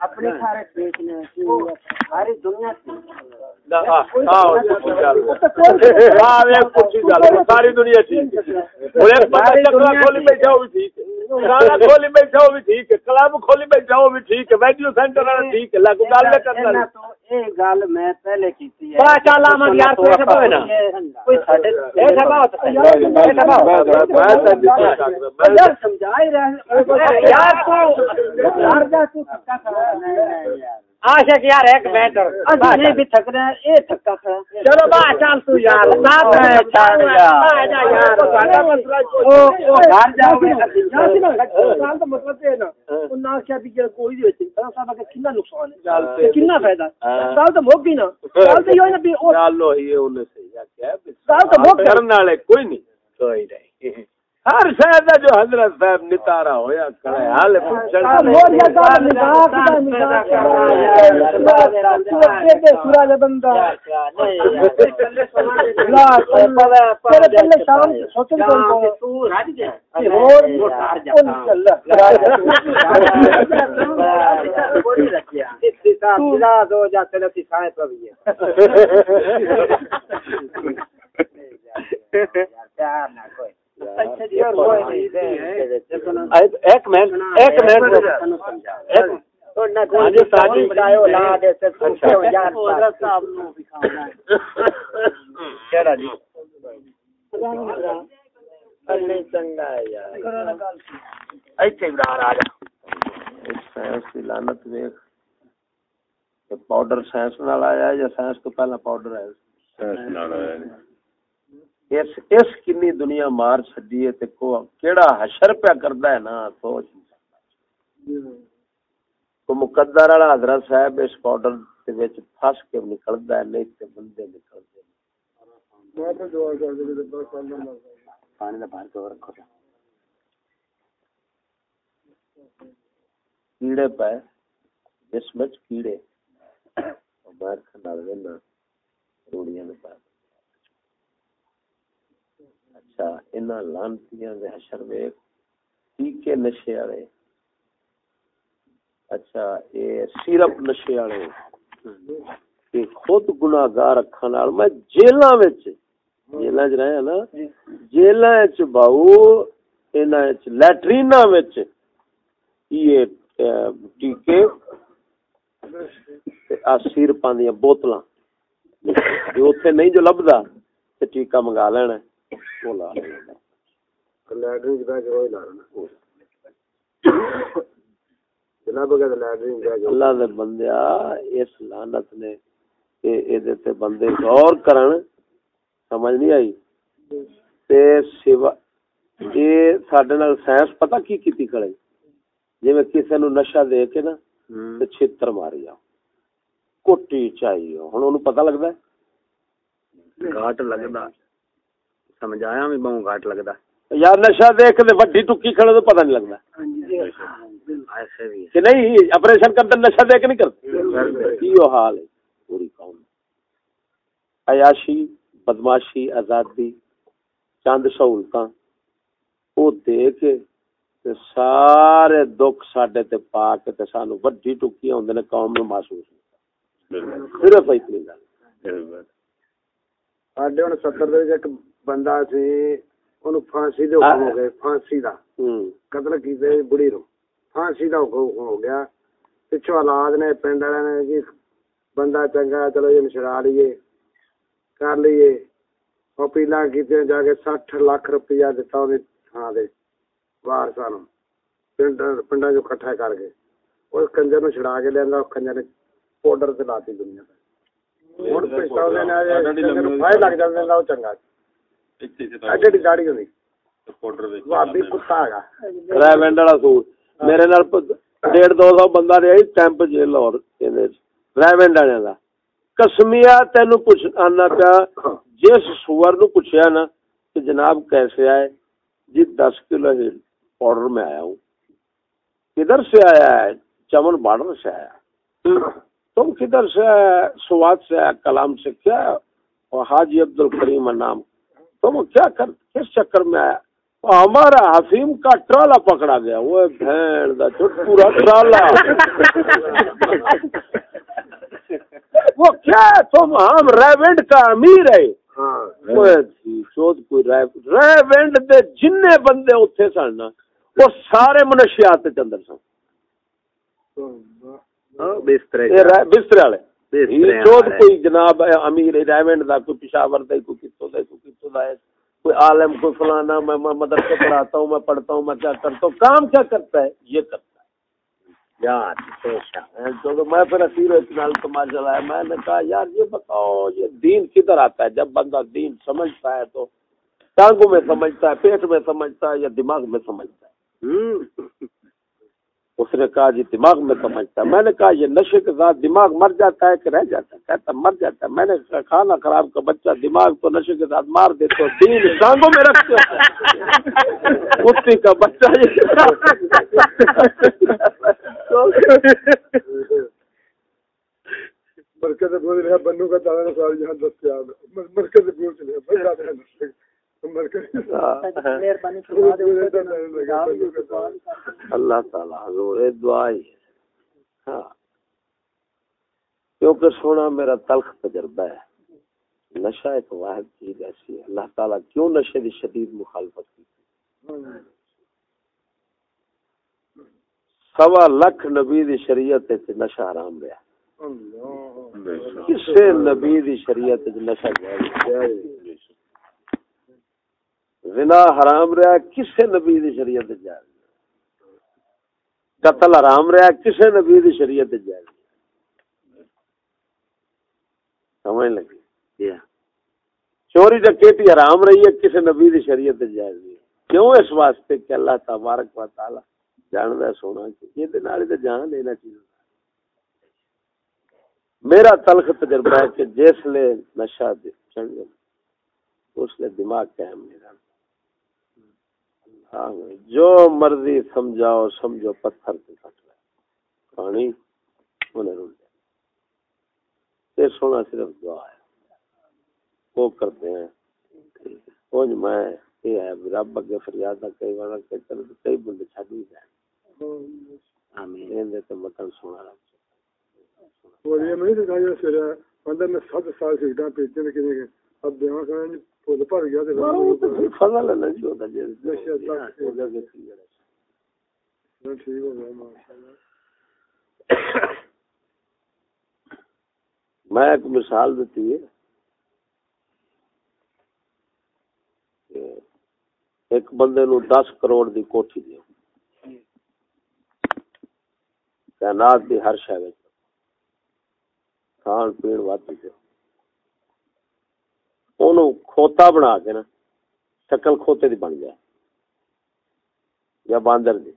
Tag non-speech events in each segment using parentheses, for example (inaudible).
اپنے سارے ساری دنیا ساری دنیا ٹھیک کھولی بیٹھا وہ بھی ٹھیک ہے ہے کلب کھولی بیٹھا وہ بھی ٹھیک ہے ویڈیو سینٹر والا ٹھیک ہے لاگو گل میں کرنا یہ گل میں پہلے کیتی ہے بڑا چال آمد یار تو ایسا بھاوے نا کوئی ساڈے اے سبا اے سبا یار سمجھا ہی رہے یار تو ہر جا تو تھکا کھڑا ہے نہیں نہیں یار عاشق یار ایک منٹ نہیں بھی تھک رہا ہے اے تھکا کھڑا چلو با چل تو یار ساتھ میں چھاڑ یار یار او او گھر جاؤ گے نقصان کا مطلب ہے نا وہ نہ کیا بھی کوئی بھی ہوتی ہے صاحب کا کتنا نقصان ہے تے کتنا فائدہ سال تو موک گئی نا سال تو یہ ہے نا بھی اور چلو یہ انہیں صحیح آخیا سال تو موک کرنے والے کوئی نہیں کوئی نہیں ہر شہر کا جو حضرت صاحب نتارا ہویا کرے حال پوچھن اور یہ گل مذاق دا مذاق ہے سورہ دے بندہ لا تیرے پہلے شام سوچن کو تو رج گیا اور ایک منٹ ایک منٹ پاؤڈر سائنس نال آیا یا سائنس تو پہلا پاؤڈر آیا اس اس کنی دنیا مار چھڈی ہے تے کو کیڑا حشر پیا کردا ہے نا سوچ کو مقدر والا حضرت صاحب اس پاؤڈر دے وچ پھس کے نکلدا ہے نہیں تے بندے نکلدے پانی دا باہر کو رکھو۔ کیڑے پے جسم وچ کیڑے باہر دینا روڑیاں دے پاس اچھا انہاں لانتیاں دے حشر ویکھ ٹیکے نشے والے اچھا اے سیرپ نشے والے کہ خود گناہگار اکھاں نال میں جیلاں وچ جیلاں وچ رہیا نا؟ جیلاں وچ باو انہاں وچ لیٹریناں وچ۔ یہ ٹیکے آ سیرپاں دیاں بوتلاں۔ جو اوتھے نہیں جو لبدا ٹیکا منگا لینا۔ ہے، وہ لا لینا اللہ دے بندیا اس لعنت نے اے اے دے تے بندے غور کرن۔ سمجھ نہیں آئی؟ تے سوا اے ساڈے نال سائنس پتہ کی کیتی کھڑے؟ جویں کسے نو نشہ دے کے نا تے چھتر ماری آ کوٹی چاہیے ہن اونوں پتہ لگدا ہے؟ گھاٹ لگدا۔ سمجھایا میں بہوں گھاٹ لگدا یار نشہ دیکھ دے وڈی ٹکی کھڑے تو پتہ نہیں لگدا ایسے بھی کہ نہیں آپریشن کرتے نشہ دیکھ نہیں کرتے۔ کیو حال ہے؟ پوری قوم۔ عیاشی بدماشی آزادی چند سہولتاں۔ او دے تے سارے دکھ ساڈے تے پا کے تے سانو وڈی ٹکی ہوندے نے قوم نو محسوس صرف اتنی گل۔ بندہ سی ان پھانسی دے حکم ہو گئے پھانسی دا۔ قتل کیتے بڑی رو۔ پھانسی دا حکم ہو گیا۔ پچھو اولاد نے پنڈ والے نے کہ بندہ چنگا چلو یہ نشرا لیے کر لیے۔ اور پیلا کیتے جا کے سٹھ لاکھ روپیہ دیتا انہیں تھان دے۔ وارساں پنڈ پنڈا جو کٹھا کر کے۔ اس کنجر نو چھڑا کے لیندا اس کنجر نے پاؤڈر تے لاتی دنیا تے۔ ہن پیسہ دے نال فائدہ لگ جاندا او چنگا۔ جس سور نو پوچھیا نا جناب کیسے آئے جی 10 کلو پاؤڈر میں آیا ہوں کدھر سے آیا ہے چمن بارڈر سے آیا تم کدھر سے آیا سے آیا کلام سے کیا اور حاجی عبد الکریم نام تم کیا کر کس چکر میں آیا؟ ہمارا حفیم کا ٹرالا پکڑا گیا۔ وہ بھین دا پورا ٹرالا وہ کیا ہے؟ تم ہم ریونڈ کا امیر ہے ہاں۔ جی، ریونڈ دے جننے بندے اتھے سن وہ سارے منشیات دے سن۔ ہاں، بسترے والے۔ جناب امیر ڈائمنڈ کوئی پشاور دے کوئی کتوں دا کوئی کتوں کوئی عالم کوئی فلانا میں پڑھاتا ہوں میں پڑھتا ہوں میں کیا کرتا ہوں؟ کام کیا کرتا ہے؟ یہ کرتا ہے۔ میں پھر اسیر اتنا کما چلا میں نے کہا یار یہ بتاؤ یہ دین کدھر آتا ہے؟ جب بندہ دین سمجھتا ہے تو ٹانگوں میں سمجھتا ہے پیٹ میں سمجھتا ہے یا دماغ میں سمجھتا ہے؟ اس نے کہا جی دماغ میں سمجھتا میں نے کہا یہ نشے کے ساتھ دماغ مر جاتا ہے کہ رہ جاتا ہے؟ کہتا مر جاتا ہے۔ میں نے کھانا خراب کا بچہ دماغ تو نشے کے ساتھ مار دیتا ٹانگوں میں رکھتے ہو کا بچہ مرکز بنو کا دستیاب مرکز ہاں۔ اللہ تعالی حضور دعا ہاں۔ کیونکہ سونا میرا تلخ تجربہ ہے۔ نشہ ایک واحد چیز ایسی ہے۔ اللہ تعالیٰ کیوں نشے کی شدید مخالفت کی؟ سوا لکھ نبی دی شریعت نشہ آرام رہا کسے نبی دی شریعت نشہ جائے زنا حرام رہا کسے نبی دی شریعت جائز قتل حرام رہا کسے نبی دی شریعت جائز سمجھ لگی؟ چوری ڈکیٹی حرام رہی ہے کسے نبی دی شریعت جائز نہیں۔ کیوں اس واسطے کہ اللہ تبارک و تعالی جاندا سونا کہ یہ دے نال تے جان لینا چاہیے میرا تلخ تجربہ ہے کہ جس لے نشہ دے چڑھ اس لے دماغ قائم نہیں رہتا ہاں، جو مرضی سمجھاؤ سمجھو پتھر سے کٹ لے۔ پانی انہیں رول دے۔ یہ سونا صرف دعا ہے۔ وہ کرتے ہیں۔ کچھ میں یہ ہے رب اگے فریاد نہ کئی بار کہ چلو کئی بندے چھڈ بھی جائیں۔ آمین۔ ان دے تے مکن سونا رب اور یہ نہیں دکھایا سر بندہ میں سات سال سے اڈا پیچھے نے کہ اب دیواں کرنے گیا تے فضل جی ہوتا جی۔ ٹھیک ہو گیا ماشاءاللہ میں ایک مثال دیتی ہے کہ ایک بندے نو دس کروڑ دی کوٹھی دی کائنات دی ہر شے وچ کھان پین واتی دے اونوں کھوتا بنا کے نا شکل کھوتے دی بن جائے یا باندر دی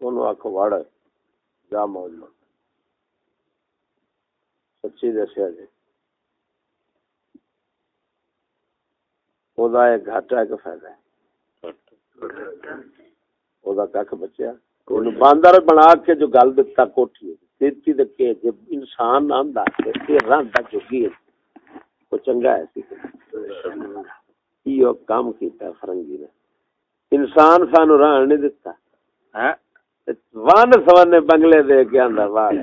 اونوں آکھو وڑ جا موج لو سچی دسیا جی ਉਹਦਾ ਇਹ ਘਾਟਾ ਹੈ ਕਿ ਫਾਇਦਾ ਹੈ ਉਹਦਾ ਕੱਖ ਬਚਿਆ ਉਹਨੂੰ ਬਾਂਦਰ ਬਣਾ ਕੇ ਜੋ ਗੱਲ ਦਿੱਤਾ ਕੋਠੀ ਦਿੱਤੀ ਦੇ ਕੇ ਜੇ ਇਨਸਾਨ ਆਂਦਾ ਤੇ ਇਹ ਰੰਦਾ ਚੁੱਕੀ ਹੈ کو چنگا ہے۔ یہ کام کیتا فرنگی نے۔ انسان سانو رہن نہیں دیتا ہاں؟ وان سوان نے بنگلے دے کے آندا واڑ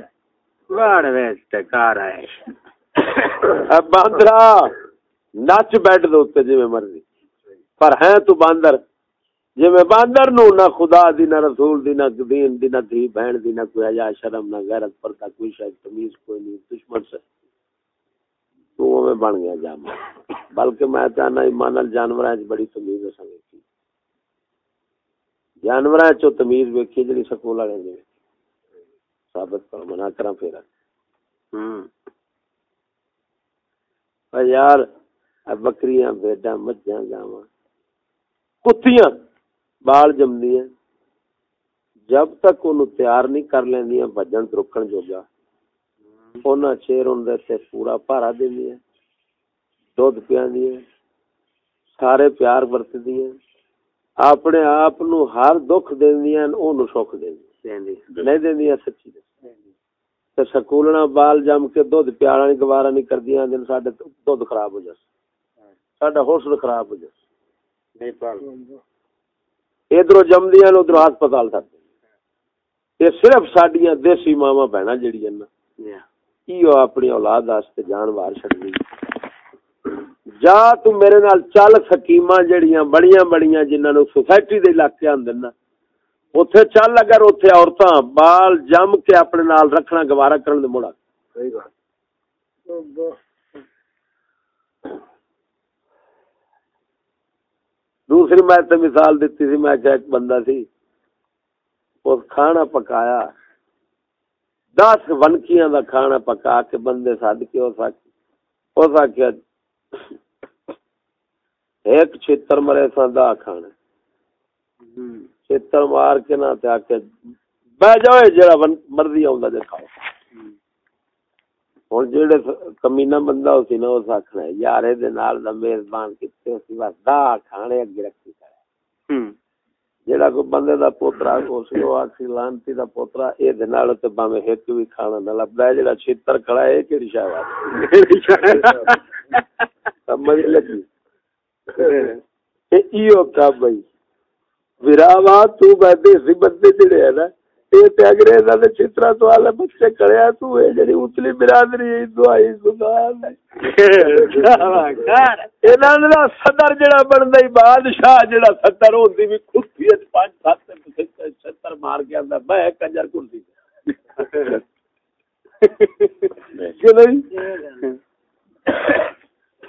واڑ ویسٹ کار ہے باندرا نچ بیٹھ دے اوتے جویں مرضی۔ پر ہیں تو باندر۔ جویں باندر نو نہ خدا دی نہ رسول دی نہ دین دی نہ دی بہن دی نہ کوئی حیا شرم نہ غیرت پر پردہ کوئی شے تمیز کوئی نہیں دشمن سے۔ تو میں بن گیا جام بلکہ میں چاہنا ایمان وچ بڑی تمیز اساں ویکھی جانوراں چ تمیز ویکھی جڑی سکول والے نے ثابت کر منا کراں پھر ہوں۔ یار اے بکریاں بھیڈاں مجھاں گاواں کتیاں بال جمدیاں جب تک انہوں تیار نہیں کر لیندیاں بھجن رکن جوگا۔ اونا چیر ان دے تے پورا پارا دیندیاں دودھ پیاندیاں سارے پیار برتدیاں اپنے آپ نو ہر دکھ دیندیاں اونوں سکھ دیندیاں نہیں دیندیاں سچی تے سکولنا بال جم کے دودھ پیارا نہیں گوارا نہیں کردیاں دن ساڈے دودھ خراب ہو جاس ساڈا حوصلہ خراب ہو جاس نہیں پال۔ ادھر جمدیاں ادھر ہسپتال تک یہ صرف سڈیا دیسی ماوا بہنا جہی نا۔ یہ اپنی اولاد واسطے جان وار چڑی جا تو میرے نال چل سکیما جڑیاں بڑیاں بڑیاں جنہاں نو سوسائٹی دے علاقے آندے نا اوتھے چل اگر اوتھے عورتاں بال جم کے اپنے نال رکھنا گوارا کرن دے مڑا صحیح بات۔ دوسری میں تے مثال دیتی سی میں کہ ایک بندہ سی اس کھانا پکایا۔ دس ونکیاں دا کھانا پکا کے بندے سد کے اس اس آخیا ایک چھتر مرے سا دا کھانا۔ چھتر مار کے نہ تے آکے بہ جاؤ جڑا مرضی آوندا جے کھاؤ۔ ہن جڑے کمینہ بندہ ہوسی نا اس آکھنا یار اے دے نال دا میزبان کتے ہوسی بس دا کھانے اگے رکھی کرے جڑا کو بندے دا پوترا ہوسی او آکھی لانتی دا پوترا اے دے نال تے باویں ہک وی کھانا نہ لبدا جڑا چھتر کھڑا اے کیڑی شاہ سمجھ لگی ایو کا بھائی وراوا تو بدے سی بندے جڑے ہے نا اے تے انگریزاں دے چھترا تو والے بچے کڑیا تو اے جڑی اتلی برادری ہے دعائی سبحان انہاں دا صدر جڑا بندا بادشاہ جڑا صدر ہوندی وی کھٹی وچ پانچ سات چھتر مار کے اندا میں کنجر کرسی کہ نہیں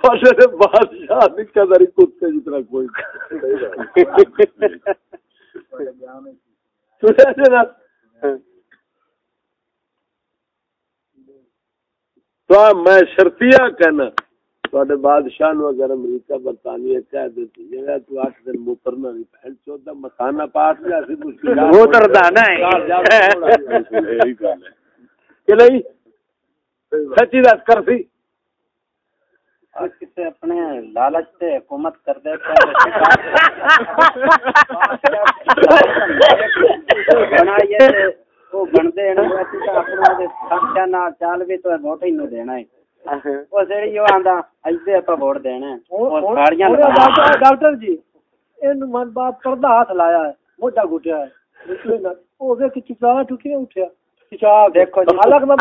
بادشاہ قدر کتے جتنا کوئی تو میں شرطیا کہنا تے بادشاہ نو اگر امریکہ برطانیہ کہہ دیتی جگہ تو آٹھ دن موترنا نہیں پہن چودہ مکانہ پاس لیا سی موتردا نہیں کہ نہیں؟ سچی دس کر سی۔ کسی اپنے لالچ سے حکومت کر دے (laughs) وہ بنتے نا اپنا چال بھی تو ووٹ ہی دینا ہے ڈاکٹر جی من باپ پردہ ہاتھ لایا ہے موٹا گٹیا ہے وہ اٹھیا دیکھو میں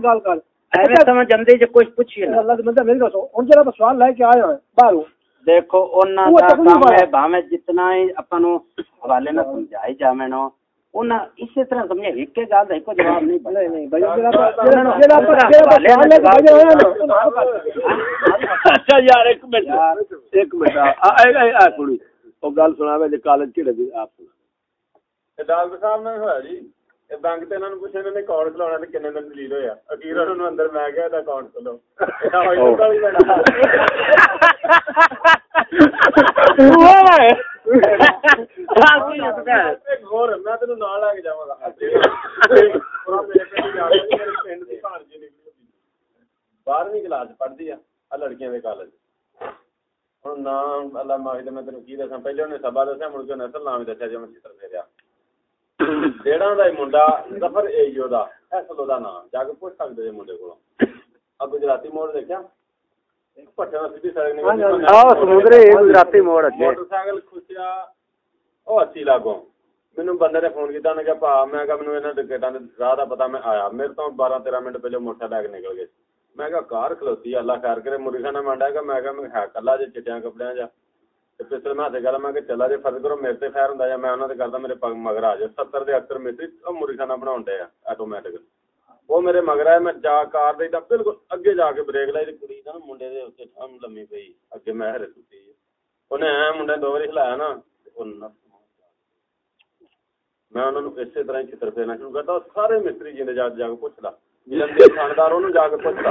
گل کر سوال لے کے آیا باہر دیکھو جتنا حوالے نہ سمجھائی جاوے نو اسی طرح سمجھے ایک گل ایک جواب نہیں اچھا یار ایک منٹ ایک منٹ کڑی وہ گل سنا کالج کہڑے دی آپ ڈاکٹر صاحب نے ہویا جی بینک تے انہاں نوں پوچھے انہاں نے اکاؤنٹ کھلاونا تے کنے دن ڈیلیٹ ہویا اخیر انہاں نوں اندر میں گیا تے اکاؤنٹ کھولو بارہویں کلاس پڑھتی ہے لڑکیاں دے کالج ہوں نام اللہ معافی میں تینوں کی دسا پہلے انہیں سبا دسیا مڑ کے نسل نام دسیا جی میں چتر پھیریا ڈیڑا دا منڈا ظفر ایو دا ایسلو دا نام جا کے پوچھ سکتے منڈے کو اب گجراتی موڑ دیکھا موٹر سائیکل خوشیا وہ اچھی لاگو مینو بندے نے فون کہ پا میں مینو ٹکٹاں راہ کا پتا میں آیا میرے تو بارہ تیرہ منٹ پہلے موٹر کے نکل گئے میں کہا کار کھلوتی اللہ خیر کرے مری خانہ مانڈا کہ میں کہا میں ہے کلا چٹیاں کپڑے جا پچھلے میں ہاتھ گلا میں کہ چلا جی فرض کرو میرے سے خیر ہوں یا میں انہوں نے کرتا میرے پگ مگر آ جائے ستر دے اکثر میرے مری بنا دیا آٹومیٹک وہ میرے مگر آئے میں جا کار دے بالکل اگے جا کے بریک لائی کڑی نا منڈے دے اتنے ٹھم لمی پئی اگے میں ہرے ستی انہیں اے منڈے دو باری ہلایا نا میں انہوں نے اسی طرح چتر پھیرنا شروع کرتا سارے مستری جی نے جا کے پوچھتا جی خاندار انہوں جا کے پوچھتا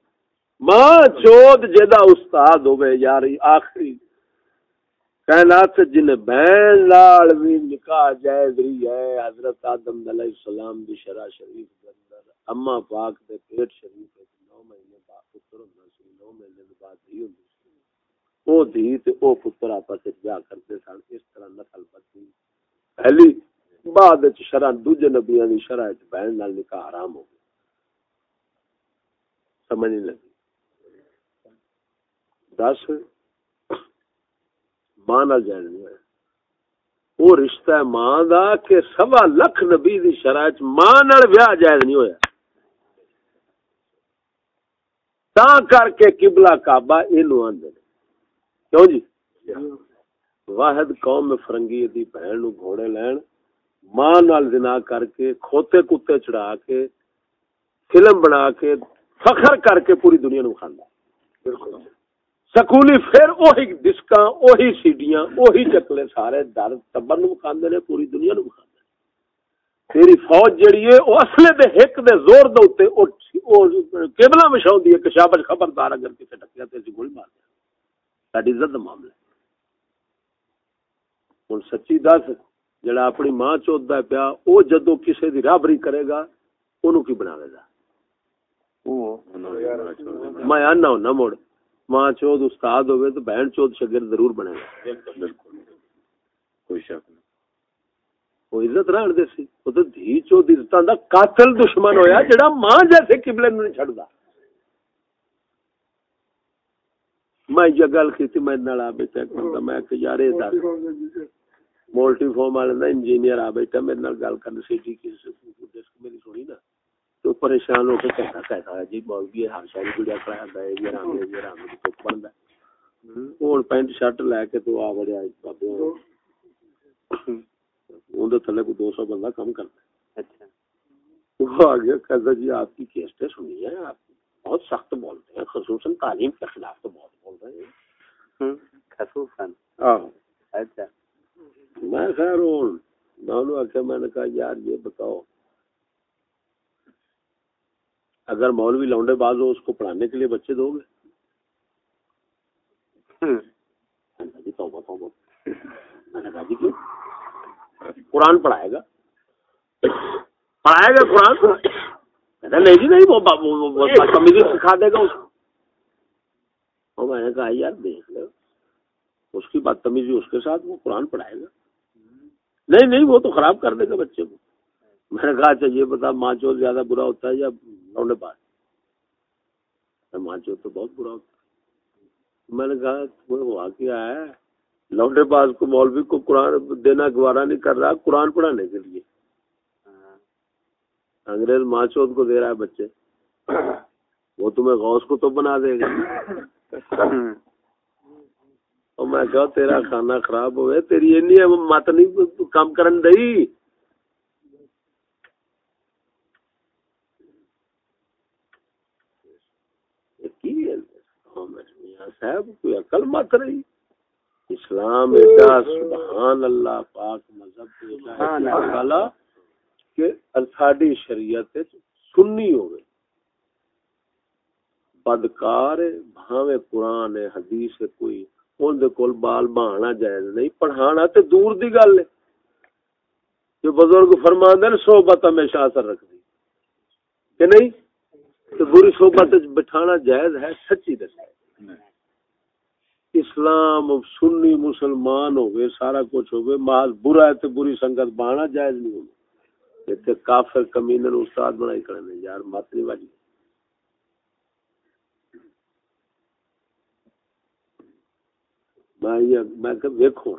ماں چود جدا استاد ہوئے یاری آخری۔ کائنات سے جن بین لال بھی نکاح جائز ہی ہے، حضرت آدم علیہ السلام دی شرع شریف دے اندر اما پاک دے پیٹ شریف وچ نو مہینے دا پتر ہوندا سی، نو مہینے دے بعد ہی ہوندی سی۔ او دی تے او پتر آپس وچ جا کردے سن، اس طرح نقل پتی پہلی بعد وچ شرع، دوجے نبیاں دی شرع وچ بین لال نکاح حرام ہو گیا۔ سمجھ نہیں لگی۔ دس ماں نال جائز نہیں ہویا وہ رشتہ ہے ماں دا کہ سوا لکھ نبی دی شرائط ماں نال بیاہ جائز نہیں ہویا۔ تا کر کے قبلہ کعبہ اینو آندے کیوں جی؟ واحد قوم میں فرنگی دی بہن نو گھوڑے لین ماں نال زنا کر کے کھوتے کتے چڑھا کے فلم بنا کے فخر کر کے پوری دنیا نو کھاندا۔ بالکل۔ سکولی پھر وہی ڈسکاں وہی سیڈیاں وہی چکلے سارے در ٹبر نو کھاندے نے پوری دنیا نو کھاندے تیری فوج جڑی ہے او اصلے دے ہک دے زور دے اوتے او قبلہ مشاوندی ہے کہ شابش خبردار اگر کسے ٹکیا تے اسی گولی مار دے ساڈی عزت دا معاملہ ہن سچی دس جڑا اپنی ماں چوتدا ہے پیا او جدوں کسے دی رابری کرے گا اونوں کی بناوے گا؟ میں آنا ہونا مڑ ماں چود استاد ہوئے تو بہن چود شگرد ضرور بنے گا۔ بالکل کوئی شک نہیں۔ وہ عزت رہن دے سی۔ وہ تو دھی چود عزتاں دا قاتل دشمن ہویا جڑا ماں جیسے قبلے نوں نہیں چھڑدا میں یہ گل کیتی میں نال آ بیٹھا ایک بندہ میں کہ یار اے دس۔ مولٹی فارم والے دا انجینئر آ بیٹھا میرے نال گل کرن سی ٹی کی ڈسک میری سنی نا تو پریشان ہو کے کہتا کہتا ہے جی مولوی ہر شہر ہے یہ رام یہ رام تو بندا ہن پینٹ شرٹ لے کے تو آ بڑیا بابے۔ اون دے تھلے کو 200 بندہ کم کرتا ہے۔ اچھا۔ وہ آ گیا کہتا جی آپ کی کیسٹیں سنی ہے آپ بہت سخت بولتے ہیں خصوصاً تعلیم کے خلاف تو بہت بول رہے ہیں۔ خصوصاً۔ اچھا۔ میں خیر ہوں میں نے کہا یار یہ بتاؤ۔ اگر مولوی لونڈے باز ہو اس کو پڑھانے کے لیے بچے دو گے۔ جی توبہ توبہ۔ میں نے کہا جی کیوں؟ قرآن پڑھائے گا۔ پڑھائے گا قرآن؟ نہیں جی نہیں وہ سکھا دے گا اس کو۔ میں نے کہا یار دیکھ لو اس کی بدتمیزی اس کے ساتھ وہ قرآن پڑھائے گا۔ نہیں نہیں وہ تو خراب کر دے گا بچے کو۔ میں نے کہا اچھا یہ بتا ماں چوت زیادہ برا ہوتا ہے یا لونڈے باز ماں تو بہت برا ہوتا میں نے کہا تمہیں ہوا کیا ہے لونڈے باز کو مولوی کو قرآن دینا گوارا نہیں کر رہا، قرآن پڑھانے کے لیے۔ انگریز ماں چوت کو دے رہا ہے بچے۔ وہ تمہیں غوث کو تو بنا دے گا۔ اور میں کہا تیرا کھانا خراب ہوئے، تیری اینی مت نہیں کم کرن دئی یہ کی ہے قوم ہے میاں صاحب کوئی عقل مت رہی اسلام ایڈا سبحان اللہ پاک مذہب اللہ۔ کہ ساڈی شریعت سنی ہوے بدکار ہے، بھاویں قرآن ہے حدیث ہے کوئی ان دے کول بال بہانا جائز نہیں پڑھانا تے دور دی گل ہے۔ جو بزرگ فرماندے نے صحبت ہمیشہ اثر رکھدی۔ کہ نہیں؟ تو بری صحبت وچ بٹھانا جائز ہے سچی دس اسلام سنی مسلمان ہوئے سارا کچھ ہوئے محض برا ہے تو بری سنگت بانا جائز نہیں ہونا۔ لیکن کافر کمینہ استاد بنائی کرنے یار مات نہیں واجی میں میں کہ دیکھو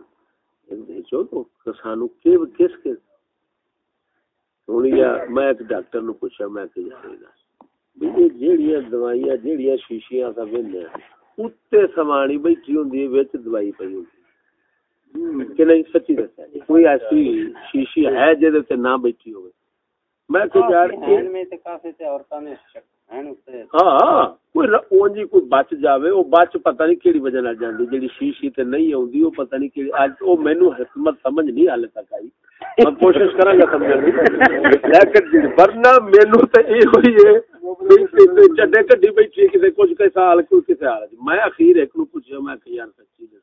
دیکھو تو کسانو کے کس کے؟ میں ایک ڈاکٹر پوچھا، میں کہ بھی یہ جیڑی دوائیاں جیڑی شیشیاں ویندے ہیں۔ نہیں سچی دسیا جی کوئی میں کہ یار میں تے کافی تے عورتاں نے ہاں بچ جاوے او بچ پتہ نہیں کیڑی وجہ نال جاندی جیڑی شیشی تے نہیں اوندی او پتہ نہیں کیڑی اج او مینوں حکمت سمجھ نہیں تک آئی میں کوشش کراں گا سمجھن دی لیکن ورنہ مینوں تے اے ہوئی ہے بھی کتے چڈے کڈی بیٹھی کتے کچھ کسے حال کوئی کسے حال میں اخیر ایک نو پوچھیا، میں کہ یار سچی دسی۔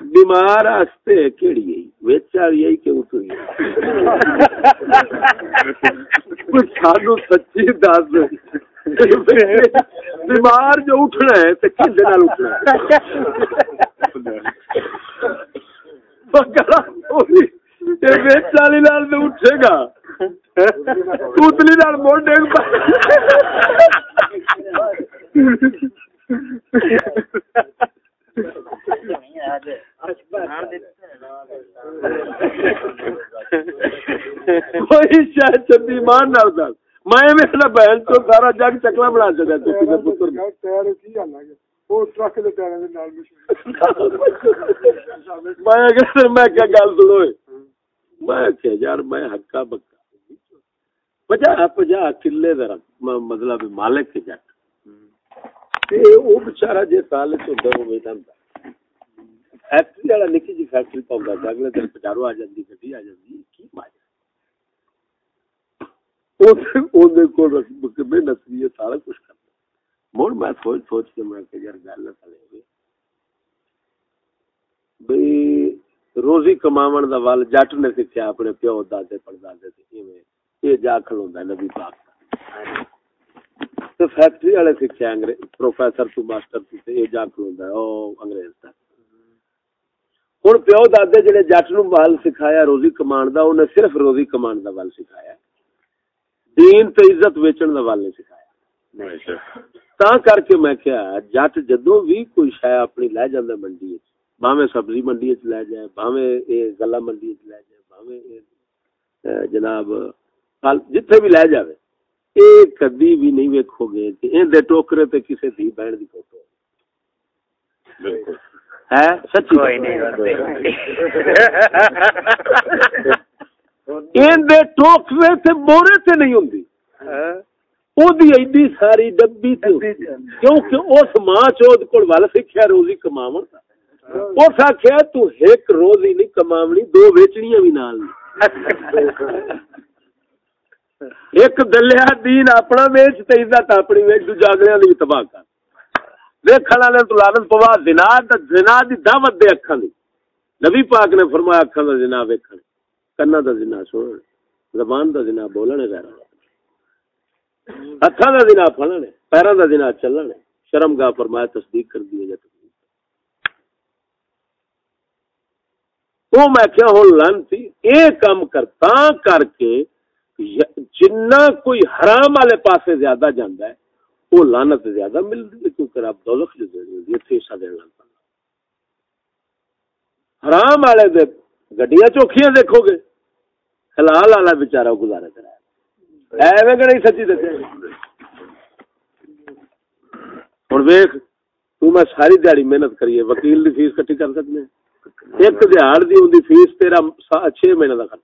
بیمار واسطے کیڑی ہے؟ وچ والی ہے کہ اتری کوئی سانو سچی دس بیمار جو اٹھنا ہے، تے کھنڈ نال اٹھنا ہے۔ بکرا ہوئی تے وچ والی نال تے اٹھے گا۔ میں بہن تو سارا جگ چکلا بنا چکا میں یار میں ہکا بکا پجا پجا کلے دا رق- مطلب مالک کے جٹ تے او بیچارہ جے سال چ ہوندا ہوے تا فیکٹری والا نکی جی فیکٹری پاਉਂਦਾ تے اگلے دن پچارو آ جاندی، گڈی آ جاندی، کی ماجا او دے کو محنت بھی ہے سارا کچھ کرنا مڑ میں سوچ سوچ کے میں کہ یار گل سڑے ہوئے بئی روزی کماون دا ول جٹ نے سکھیا، اپنے پیو دادے، پردادے تے ایویں۔ یہ جا کھلوندا نبی پاک تے فیکٹری والے سکھیا انگریز پروفیسر تو ماسٹر تو تے یہ جا کھلوندا ہے او انگریز دا ہن پیو دادے جڑے جٹ نو سکھایا روزی کمان دا صرف روزی کمان دا ول سکھایا دین تے عزت ویچن دا ول نہیں سکھایا تا کر کے میں کیا جٹ جدوں بھی کوئی شے اپنی لے جاندا منڈی وچ باویں سبزی منڈی وچ لے جائے باویں اے گلا منڈی وچ لے جائے باویں جناب جتھے بھی لے جاوے اے کدی بھی نہیں ویکھو گے کہ این دے ٹوکرے تے کسے دی بہن دی فوٹو۔ بالکل۔ ہے سچی؟ کوئی نہیں این دے ٹوکرے تے مورے تے نہیں ہوندی۔ او دی ایڈی ساری ڈبی تے۔ کیونکہ اس ماں چود کول ول سکھیا روزی کماون اس آخیا تو ایک روزی نہیں کماونی دو ویچنیاں بھی نال۔ ایک دلیا دین اپنا ویچ تے عزت اپنی ویچ دو جاگریاں دی تباہ کر۔ دیکھن والے تو لعنت پوا، زنا دا زنا دی دعوت دے اکھاں دی۔ نبی پاک نے فرمایا اکھاں دا زنا ویکھن۔ کنا دا زنا سنن۔ زبان دا زنا بولن غیر ہاتھاں دا۔ زنا پھڑن پیراں دا زنا چلن شرم گاہ فرمایا تصدیق کر دی ہے وہ میں کیا ہوں، لانتی، اے کام کرتا کر کے جنہ کوئی حرام والے پاسے زیادہ جاندا ہے وہ لانت زیادہ ملتی ہے کیونکہ رب دوزخ جو دے دی اتنے حصہ دینا پڑتا حرام والے دے گڈیاں چوکھیاں دیکھو گے حلال والا بیچارہ گزارا کرایا ایویں کہ نہیں سچی دسے ہوں ویخ تو میں ساری دیہڑی محنت کریے وکیل دی فیس کٹھی کر سکتے ایک دیہڑ دی فیس تیرا چھ مہینے کا خرچ۔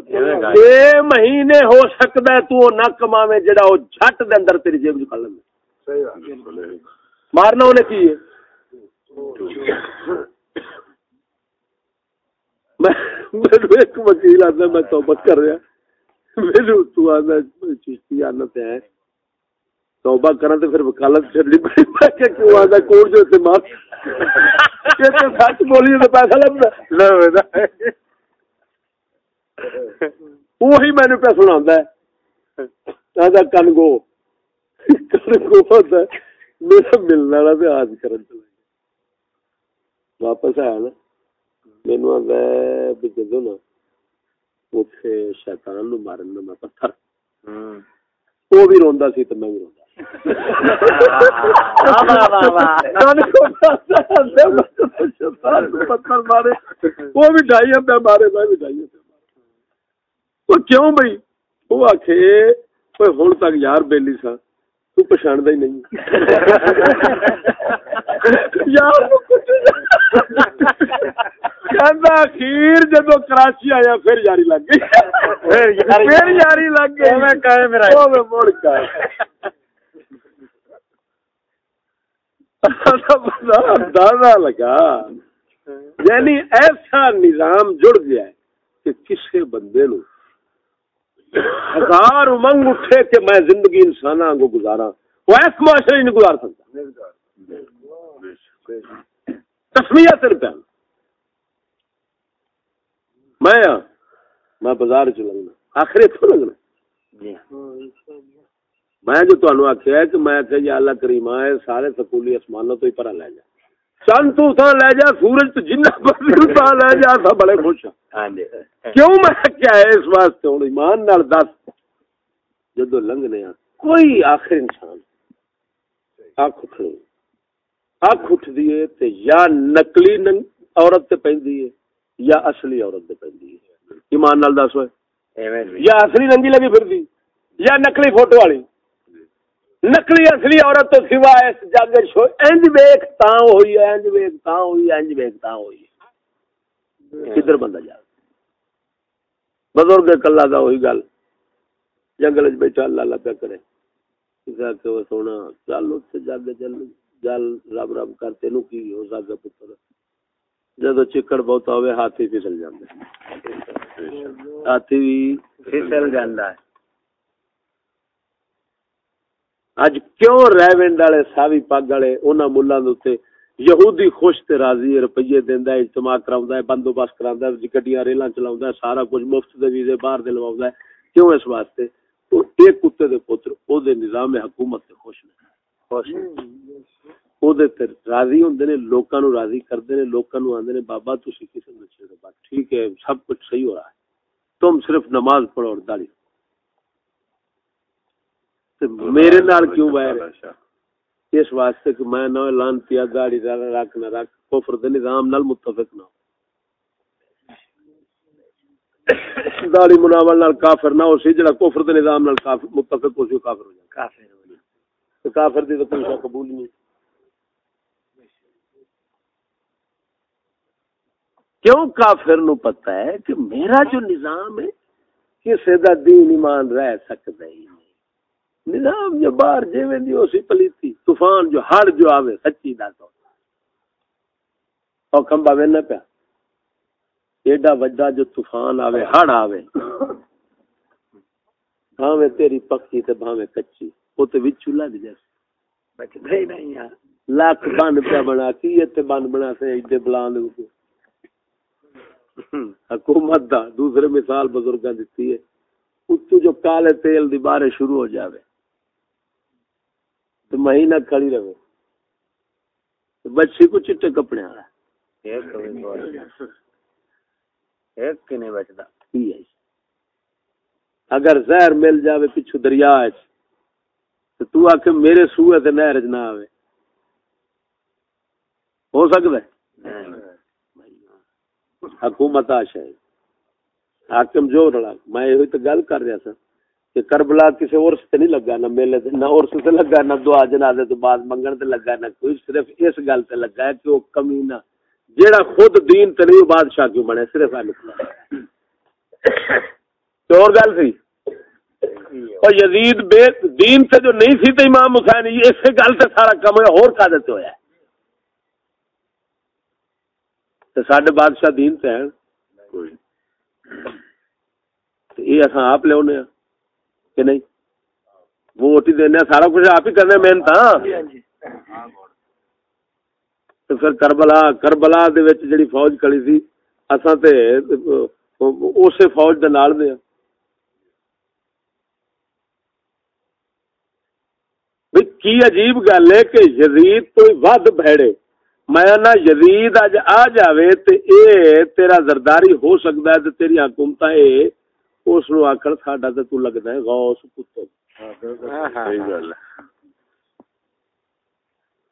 چھ مہینے ہو سکتا ہے تو نہ کماوے جڑا او جھٹ دے اندر تیری جیب نکال لے۔ مارنا انہیں کی ہے؟ میرے ایک وکیل آتا میں توبت کر رہا۔ میرے تو آتا چشتی آنا تے ہے۔ توبہ کرا تو پھر وکالت چڑنی پڑی میں کہ کیوں آتا کون جو اتنے مار؟ یہ تو سچ بولیے تو پیسہ لگتا وہی میں نے پہ سنا ہے آدھا کن گو کن گو ہوتا ہے میرا ملنے والا تو آج کرن چلا واپس آیا نا مینو بھی جدو نا اتنے شیطان نو مارن میں پتھر وہ بھی روندا سی تو میں بھی روندا وہ بھی ڈھائی ہم مارے میں بھی ڈھائی وہ کیوں بھائی؟ وہ آخ ہوں تک یار بیلی سا تو پچھاڑ ہی نہیں۔ (laughs) یار (laughs) اخیر جدو کراچی آیا پھر یاری لگ گئی۔ پھر یاری لگ گئی۔ مڑ اندازہ لگا۔ یعنی ایسا نظام جڑ گیا ہے کہ کسی بندے نو ہزار امنگ اٹھے کہ میں زندگی انسان کو گزارا وہ ایس معاشرے نہیں گزار سکتا۔ تسمیا تیر پہ میں ہاں، میں بازار چ لگنا۔ آخر اتو لگنا۔ میں جو تمہیں آخیا کہ میں آخیا جی اللہ کریم سارے سکولی آسمانوں تو ہی پرا لے جا۔ چند تو لے جا سورج تو جنہ لے جا تھا بڑے خوش ہاں۔ کیوں میں کیا ہے اس واسطے ہوں ایمان نال دس جدو لنگنے کوئی آخر انسان اکھ اٹھنی اکھ اٹھ دیے تے یا نقلی عورت تے پہندی ہے یا اصلی عورت تے پہندی ہے ایمان نال دس ہوئے یا اصلی رنگی لگی پھر دی یا نقلی فوٹو والی نقلی اصلی عورت تو سوا اس جگ شو انج ویکھ تا ہوئی انج ویکھ تا ہوئی انج ویکھ تا ہوئی کدھر بندہ جا بزرگ کلا دا وہی گل۔ جنگل وچ بیٹھا، اللہ اللہ پہ کرے۔ کسا کہ وہ سونا، چل اوتھے جگ چل جل رب رب کر تینو کی ہو سکدا پتر؟ جدو چکڑ بہت ہوے ہاتھی پھسل جاندے۔ ہاتھی بھی پھسل جاندا ہے۔ اج کیوں ریونڈ والے ساوی پگ والے انہاں مللاں دے اوتے یہودی خوش تے راضی روپیے دیندا ہے اجتماع کراوندا ہے بندوبست کراوندا ہے گڈیاں ریلاں چلاوندا ہے سارا کچھ مفت دے ویزے باہر دے لواوندا ہے۔ کیوں اس واسطے؟ تو ایک کتے دے پتر او دے نظام حکومت تے خوش نے۔ خوش او دے تے راضی ہوندے نے لوکاں نو راضی کردے نے لوکاں نو آندے نے بابا تسی کسے نو چھڑو بات۔ ٹھیک ہے سب کچھ صحیح ہو رہا ہے۔ تم صرف نماز پڑھو اور داڑھی۔ میرے نال کیوں وائر اس واسطے کہ میں نہ لانتی گاڑی رکھ نہ رکھ کفر دے نظام نال متفق نہ داڑی مناول نال کافر نہ ہوسی جڑا کفر دے نظام نال کافر متفق ہوسی کافر ہو جائے۔ کافر ہو جائے۔ کافر دی تو کوئی قبول نہیں۔ کیوں کافر نو پتہ ہے کہ میرا جو نظام ہے کسی دا دین ایمان رہ سکتا ہی نظام جو باہر جیویں دی، اسی پلیتی، طوفان جو، ہڑ جو آوے، سچی دا تو۔ او کمبا وینا پیا۔ ایڈا وڈا جو طوفان آوے، ہڑ آوے۔ بھاوے تیری پکی تے بھاوے کچی۔ او تے وچ لگ جائے بچ نہیں نہیں یار۔ لاکھ بند پیا بنا، کی تے بند بنا سے ایڈے بلاند حکومت دا، دوسرے مثال بزرگاں دتی ہے۔ اتو جو کالے تیل دی بارش شروع ہو جاوے۔ تو مہینہ کھڑی رہے۔ بچی کو چٹے کپڑے آ اگر زہر مل جاوے پچھو دریا تو تو آ کے میرے سوئے تے نہر نہ آوے۔ ہو سکتا ہے حکومت آشا ہے۔ حاکم جو رڑا میں یہ تو گل کر رہا تھا کہ کربلا کسی عرس تے نہیں لگا نہ میلے تے نہ عرس تے لگا نہ دعا جنازے تو بعد منگن تے لگا نہ کوئی صرف اس گل تے لگا ہے کہ وہ کمینہ جیڑا خود دین تے نہیں بادشاہ کیوں بنے؟ صرف ہے نکلا تو اور گل سی؟ اور یزید بے دین سے جو نہیں سی تے امام حسین یہ اس گل تے سارا کم ہے اور کا دیتے ہویا ہے؟ تو ساڈے بادشاہ دین تے ہیں۔ کوئی یہ اساں آپ لے اونے ہیں۔ کہ نہیں؟ ووٹ ہی دینا سارا کچھ آپ ہی کرنا محنت ہاں؟ تو پھر کربلا کربلا دے وچ جڑی فوج کھڑی سی اساں تے اسے فوج دے نال دے۔ کی عجیب گل ہے کہ یزید تو ود بھڑے میں نہ یزید اج آ جاوے تے اے تیرا زرداری ہو سکتا ہے تے تیری حکومت اے اس نو آکھن ساڈا تے تو لگدا ہے غوث صحیح گل ہے۔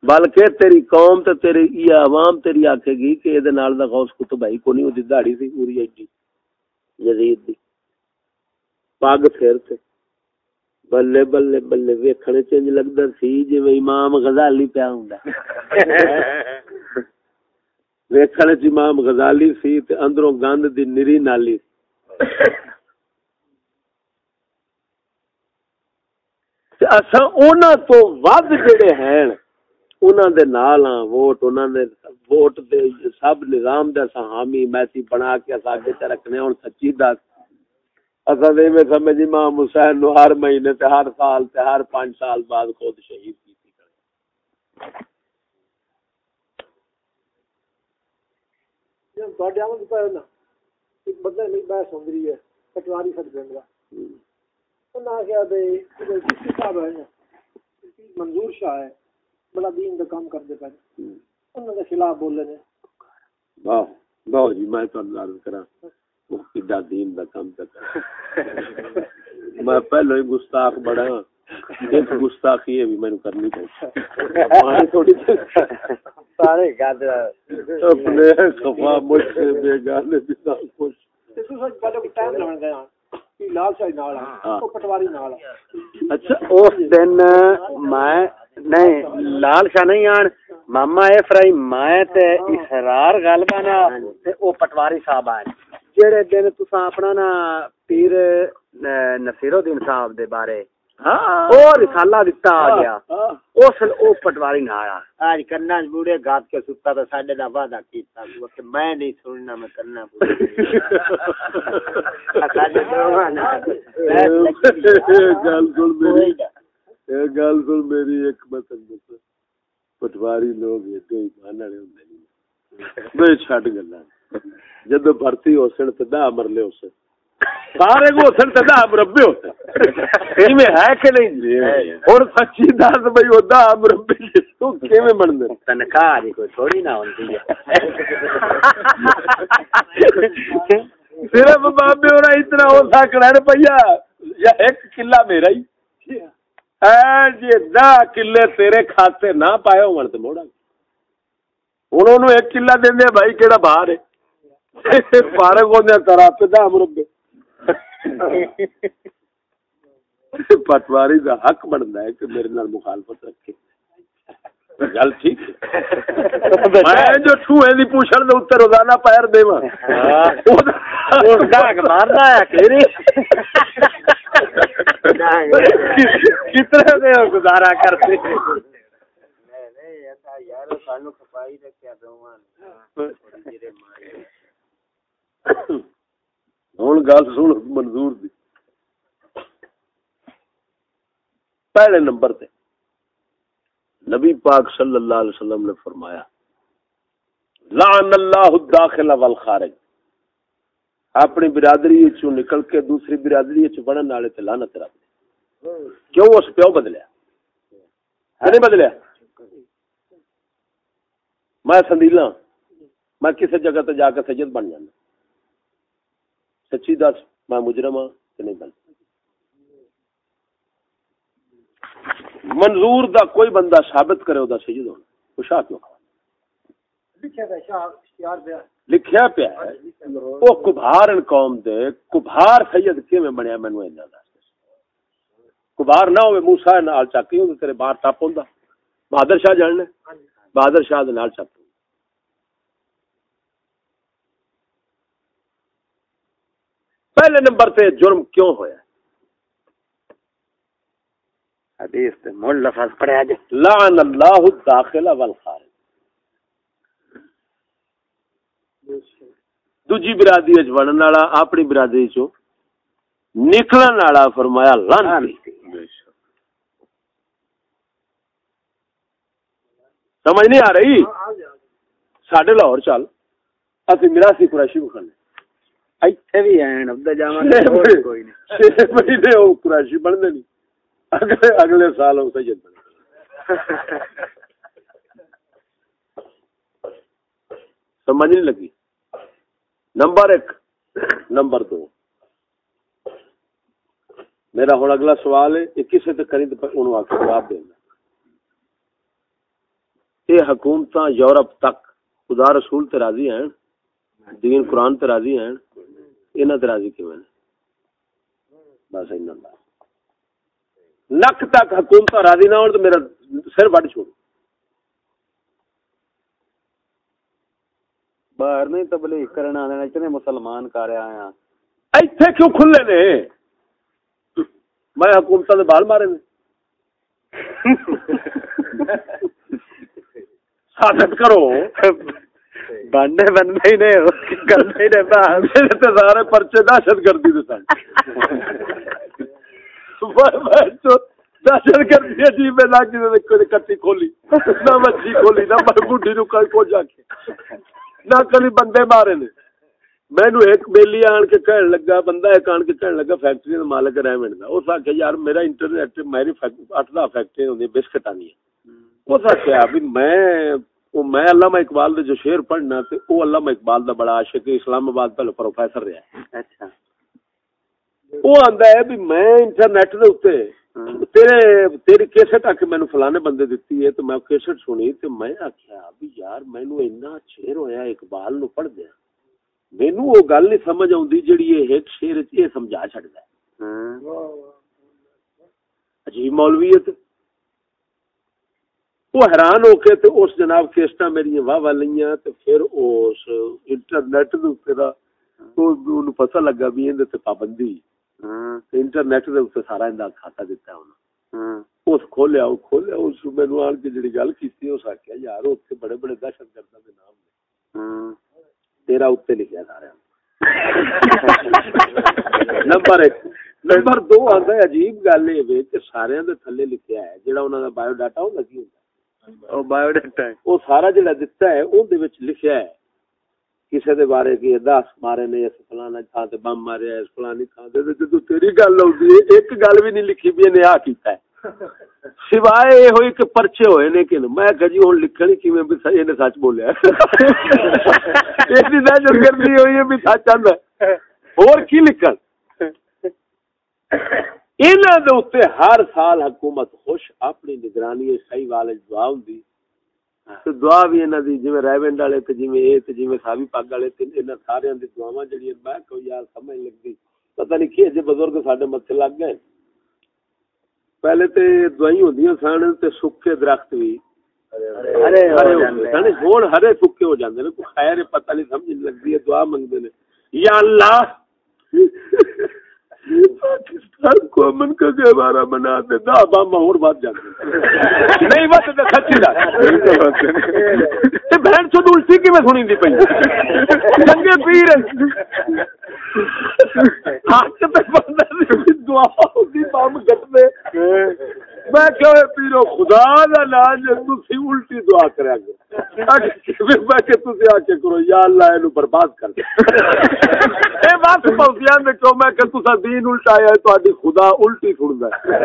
بلکہ تیری قوم تے تیری یہ عوام تیری آکھے گی کہ نال دا غوث کتب ہے کو نہیں دہاڑی سی پوری یزید دی۔ پگ پھر تے۔ بلے بلے بلے ویکھنے چنج لگدا سی جویں امام غزالی پیا ہوندا۔ ویکھنے چ امام غزالی سی تے اندروں گند دی نری نالی تے اساں انہاں تو ود جڑے ہیں انہاں دے نال ہاں ووٹ انہاں دے ووٹ دے سب نظام دے اساں حامی میسی بنا کے اساں اگے تے رکھنے ہن سچی دس۔ اساں دے میں سمجھ امام حسین نو ہر مہینے تے ہر سال تے ہر پانچ سال بعد خود شہید کیتی کرے جب تواڈے آمد پہ نا ایک بندہ نہیں بحث ہوں رہی ہے پٹواری سٹ گنگا انہاں کیا دے کسی صاحب ہے نا منظور شاہ ہے بڑا دین دا کام کرتے پے انہاں دے خلاف بولے نے۔ واہ واہ جی میں تو عرض کراں۔ وہ کڈا دین دا کام کرتا میں پہلو ہی گستاخ بڑا۔ ایک گستاخی ہے بھی میں کرنی پڑی۔ تھوڑی سارے گد اپنے خفا مجھ سے بے گانے بھی نہ خوش۔ تے تو سچ پہلے کو ٹائم لگن اچھا اس دن میں نہیں لال شاہ نہیں آن ماما اے فرائی میں تے اسرار گل بنا تے او پٹواری صاحب آئے جڑے دن تساں اپنا نا پیر نصیر الدین صاحب دے بارے ہاں۔ او رسالہ آ گیا۔ ہاں۔ اس او پٹواری نہ آیا۔ آج کرنا بوڑے گات کے ستا تو ساڈے دا وعدہ کیتا۔ وہ کہ میں نہیں سننا میں کرنا (laughs) ساڈے دوواں نال گل سن میری یہ گل سن میری ایک مطلب پٹواری لوگ ایڈے ایمان والے ہوندے نہیں بے چھڈ گلاں۔ جدو بھرتی ہو سن تے دا مرلے ہو سن۔ سارے کو سن تے دا مربے ہو سن میں ہے کہ نہیں اور سچی دس بھئی وہ دا مربے تو کیویں بن دے تنخواہ دی کوئی تھوڑی نہ ہوندی ہے صرف بابے اور اتنا ہو سکنا روپیہ یا ایک کلا میرا ہی اے جی دا کلے تیرے کھاتے نہ پائے ہون تے موڑا انہوں نے ایک کلا دین دے بھائی کیڑا باہر ہے فارغ ہوندے ترا تے دا مربے (laughs) پٹواری دا حق بندا ہے کہ میرے نال مخالفت رکھے۔ گل ٹھیک (laughs) میں جو ٹھوئے دی پوچھن دے اوتے روزانہ پیر دیواں۔ ڈاک مارنا ہے کیری کتنے دے گزارا کرتے؟ (laughs) ہوں گل سن منظور دی پہلے نمبر تے نبی پاک صلی اللہ علیہ وسلم نے فرمایا لعن اللہ الداخل والخارج اپنی برادری چوں نکل کے دوسری برادری چ بڑھن والے تے لعنت رب دے کیوں اس پیو بدلیا ہے نہیں بدلیا میں سندیلا میں کسی جگہ تے جا کے سجد بن جانا سچی دس میں مجرم ہاں کہ نہیں بن منظور دا کوئی بندہ ثابت کرے او دا سجد ہونا وہ شاہ کیوں کھا لکھیا پیا ہے وہ کبھار ان قوم دے کبھار سید کیویں بنیا مینوں اینا دس کبھار نہ ہوے موسی نال چاکی ہوں تیرے باہر ٹپ ہوندا۔ بہادر شاہ جاننے بہادر شاہ دے نال چاکی پہلے نمبر تے جرم کیوں ہویا؟ حدیث تے مول لفظ پڑھیا جے لعن اللہ الداخل والخارج۔ دوجی برادری وچ بنن والا اپنی برادری چوں نکلن والا فرمایا سمجھ نہیں آ رہی؟ ساڈے لاہور چل۔ اسی میراثی قریشی کو کھانے ایتھے بھی ہیں اب جاواں کوئی نہیں مہینے قریشی اگلے اگلے سال سید سمجھ نہیں لگی نمبر ایک نمبر دو میرا ہوں اگلا سوال ہے یہ کسی انہوں آ کے جواب دینا یہ حکومت یورپ تک خدا رسول تے راضی ہیں دین قرآن تے راضی ہیں انہاں تے راضی کیوں ہیں؟ بس دا۔ لکھ تک حکومت راضی نہ ہون تو میرا سر وڈ چھوڑ باہر نہیں تبلیغ کرنا آنے اتنے مسلمان کر ہیں۔ ایتھے کیوں کھلے نے؟ میں حکومت دے بال مارے نے۔ (laughs) ثابت کرو۔ بننے بننے ہی نہیں کرنے ہی نہیں میرے تے سارے پرچے دہشت گردی دے سن دہشت گردی عجیب ہے نہ کسی نے کوئی کٹی کھولی۔ نہ مچھی کھولی نہ میں بڈھی نو کوئی کو جا کے۔ نہ کبھی بندے مارے نے۔ مینو ایک بیلی آن کے کہن لگا بندہ ایک آن کے کہن لگا فیکٹری دا مالک رہ منٹ دا۔ اس آخیا یار میرا انٹرنیٹ میری فیک- اٹھ دہ فیکٹری ہوندی بسکٹ آنی ہے اس میں وہ میں علامہ اقبال دے جو شعر پڑھنا تے وہ علامہ اقبال دا بڑا عاشق اسلام آباد پہلے پروفیسر رہا ہے۔ اچھا۔ وہ آندا ہے بھی میں انٹرنیٹ دے اوتے تیرے تیری کیسٹ آ کے مینوں فلانے بندے دتی ہے تو میں کیسٹ سنی تے میں آکھیا بھی یار مینوں اتنا شعر ہویا اقبال نو پڑھ دیا۔ مینوں وہ گل نہیں سمجھ آوندی جڑی یہ ایک شعر یہ سمجھا چھڑدا ہے۔ عجیب مولویت وہ حیران ہو کے تے اس جناب کیسٹا میری واہ واہ لئیاں تے پھر اس انٹرنیٹ دے اوتے دا تو اونوں پتہ لگا بھی ایں تے پابندی تے انٹرنیٹ دے اوتے سارا اندا کھاتا دتا انہاں اس کھولیا او کھولیا اس مینوں آن کے جڑی گل کیتی اس آکھیا یار اوتے بڑے بڑے دہشت گرداں دے نام نے۔ تیرا اوتے لکھیا سارا۔ نمبر ایک۔ نمبر دو آندا ہے عجیب گل اے وے کہ سارے دے تھلے لکھیا ہے جڑا انہاں دا بایو ڈاٹا ہوندا کی ہوندا وہ سارا جڑا دتا ہے اون دے وچ لکھیا ہے کسے دے بارے کہ دس مارے نے اس فلانا تھان تے بم ماریا اس فلانی تھان تے جدوں تیری گل ہوندی ہے ایک گل بھی نہیں لکھی بھی نے آ کیتا ہے سوائے یہ ہوئی کہ پرچے ہوئے نے کہ میں کہ جی ہن لکھن کیویں بھی سہی نے سچ بولیا ایسی نظر کرنی ہوئی ہے بھی سچ آندا ہے اور کی لکھن انہاں دے اوتے ہر سال حکومت خوش اپنی نگرانی صحیح والے دعا ہوندی۔ تے دعا بھی انہاں دی جویں ریونڈ والے تے جویں اے تے جویں ساوی پاگ والے تے انہاں سارے دی دعاواں جڑیاں میں کو یار سمجھ لگدی۔ پتہ نہیں کی جے بزرگ ساڈے متھے لگ گئے پہلے تے دعائیں ہوندیاں سن تے سکے درخت بھی ارے ہرے سکے ہو جاندے نے کوئی خیر پتہ نہیں سمجھ لگدی ہے دعا منگدے نے۔ یا اللہ! پاکستان کو امن کا گہوارہ بنا دے دا بام اور بات جاتے نہیں بات تے سچی دا تے بہن چود الٹی کی میں سنی دی پئی۔ چنگے پیر ہاتھ تے بندہ دی دعا دی بام گٹ دے میں کہ پیرو خدا دا نام جے تسی الٹی دعا کریا کرو میں کہ تسی آ کے کرو۔ یا اللہ اینو برباد کر دے۔ اے بات پوسیاں دے کیوں میں کہ تسا دین الٹایا ہے تہاڈی خدا الٹی سندا ہے۔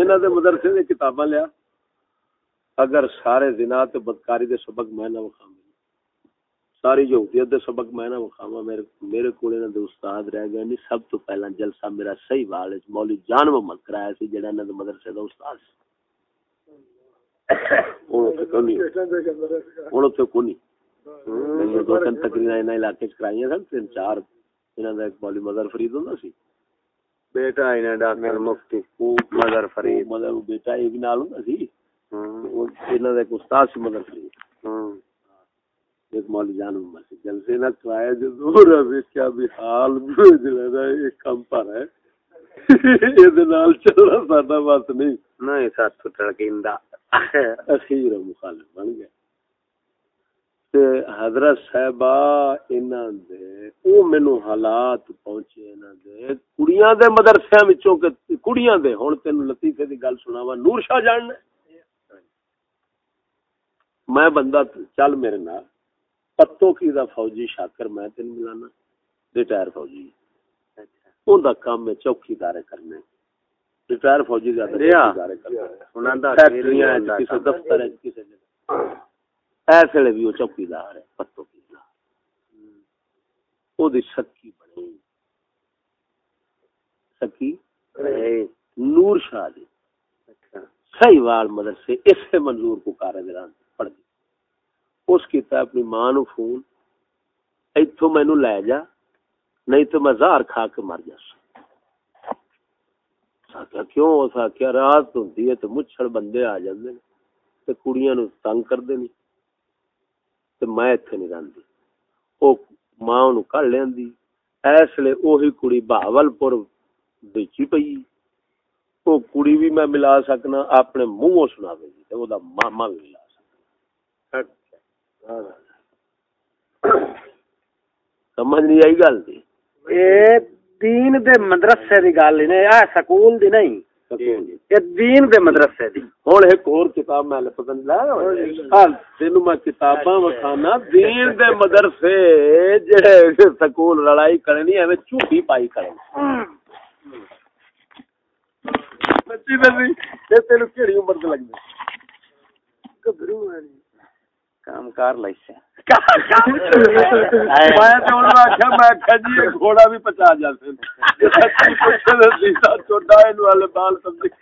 انہاں دے مدرسے دے کتاباں لیا۔ اگر سارے زنا تے بدکاری دے سبق میں نہ وکھاواں۔ ساری یہودیت دے سبق میں نہ وکھاواں۔ میرے میرے کول انہاں دے استاد رہ گئے نہیں۔ سب تو پہلا جلسہ میرا صحیح وال وچ مولوی جان محمد کرایا سی جڑا انہاں دے مدرسے دا استاد سی۔ ہن اوتھے کوئی نہیں کوئی نہیں دو تین تقریرا انہاں علاقے چ کرائیاں سن تین چار انہاں دا ایک مولوی مظہر فرید ہوندا سی بیٹا انہاں ڈاکٹر مفتی وہ مظہر فرید مظہر بیٹا ایک نال ہوندا سی وہ انہاں دا ایک استاد سی مظہر فرید ایک مولوی جان سی جلسے نہ کرایا جو دور ہے کیا بھی حال جڑا نا ایک کم پر ہے تے حضرت صاحبہ انہاں دے او مینوں حالات پہنچے انہاں دے۔ کڑیاں دے مدرسیاں وچوں کہ کڑیاں دے ہن تینوں لطیفے دی گل سناواں۔ نور شاہ جان نے؟ میں بندہ چل میرے نال۔ پتو کی دا فوجی شاکر میں تین ملانا ریٹائر فوجی۔ اون دا کام میں چوکی دارے کرنے۔ ریٹائر فوجی دا ریا۔ دارے کرنے۔ انہاں دا فیکٹریاں کسے دفتر کسے ایسے بھی وہ چوکی دار ہے پتو کی دا او دی سکی بنی سکی نور شاہ دی۔ صحیح وال مدرسے اسے منظور کو کارے پڑھ دی۔ اس کیتا اپنی ماں نو فون ایتھوں مینوں لے جا نہیں تو میں زہر کھا کے مر جاس آخیا کیوں؟ اس آخیا رات ہوندی ہے تے مچھڑ بندے آ جاندے نے تے کڑیاں نو تنگ کردے نہیں تے میں ایتھے نہیں رہندی۔ او ماں نو کڈ لیندی۔ اس لیے اوہی کڑی بہاول پور بیچی پئی۔ وہ کڑی بھی میں ملا سکنا، اپنے منہ سنا دے گی وہ ماما بھی ملا سکنا۔ اچھا۔ ہاں۔ سمجھ نہیں آئی گل دی اے دین دے مدرسے دی گل نہیں اے سکول دی نہیں۔ دین دے مدرسے دی ہن ایک اور کتاب میں پسند لا تینو میں کتاباں وکھانا دین دے مدرسے جڑے سکول لڑائی کرنی ایویں جھوٹی پائی کرنی سچی دسی تے تینو کیڑی عمر تے لگدی کبرو کام کار میں میں جی گھوڑا بھی پچا جاتے چھوٹا اینو والے بال سمجھ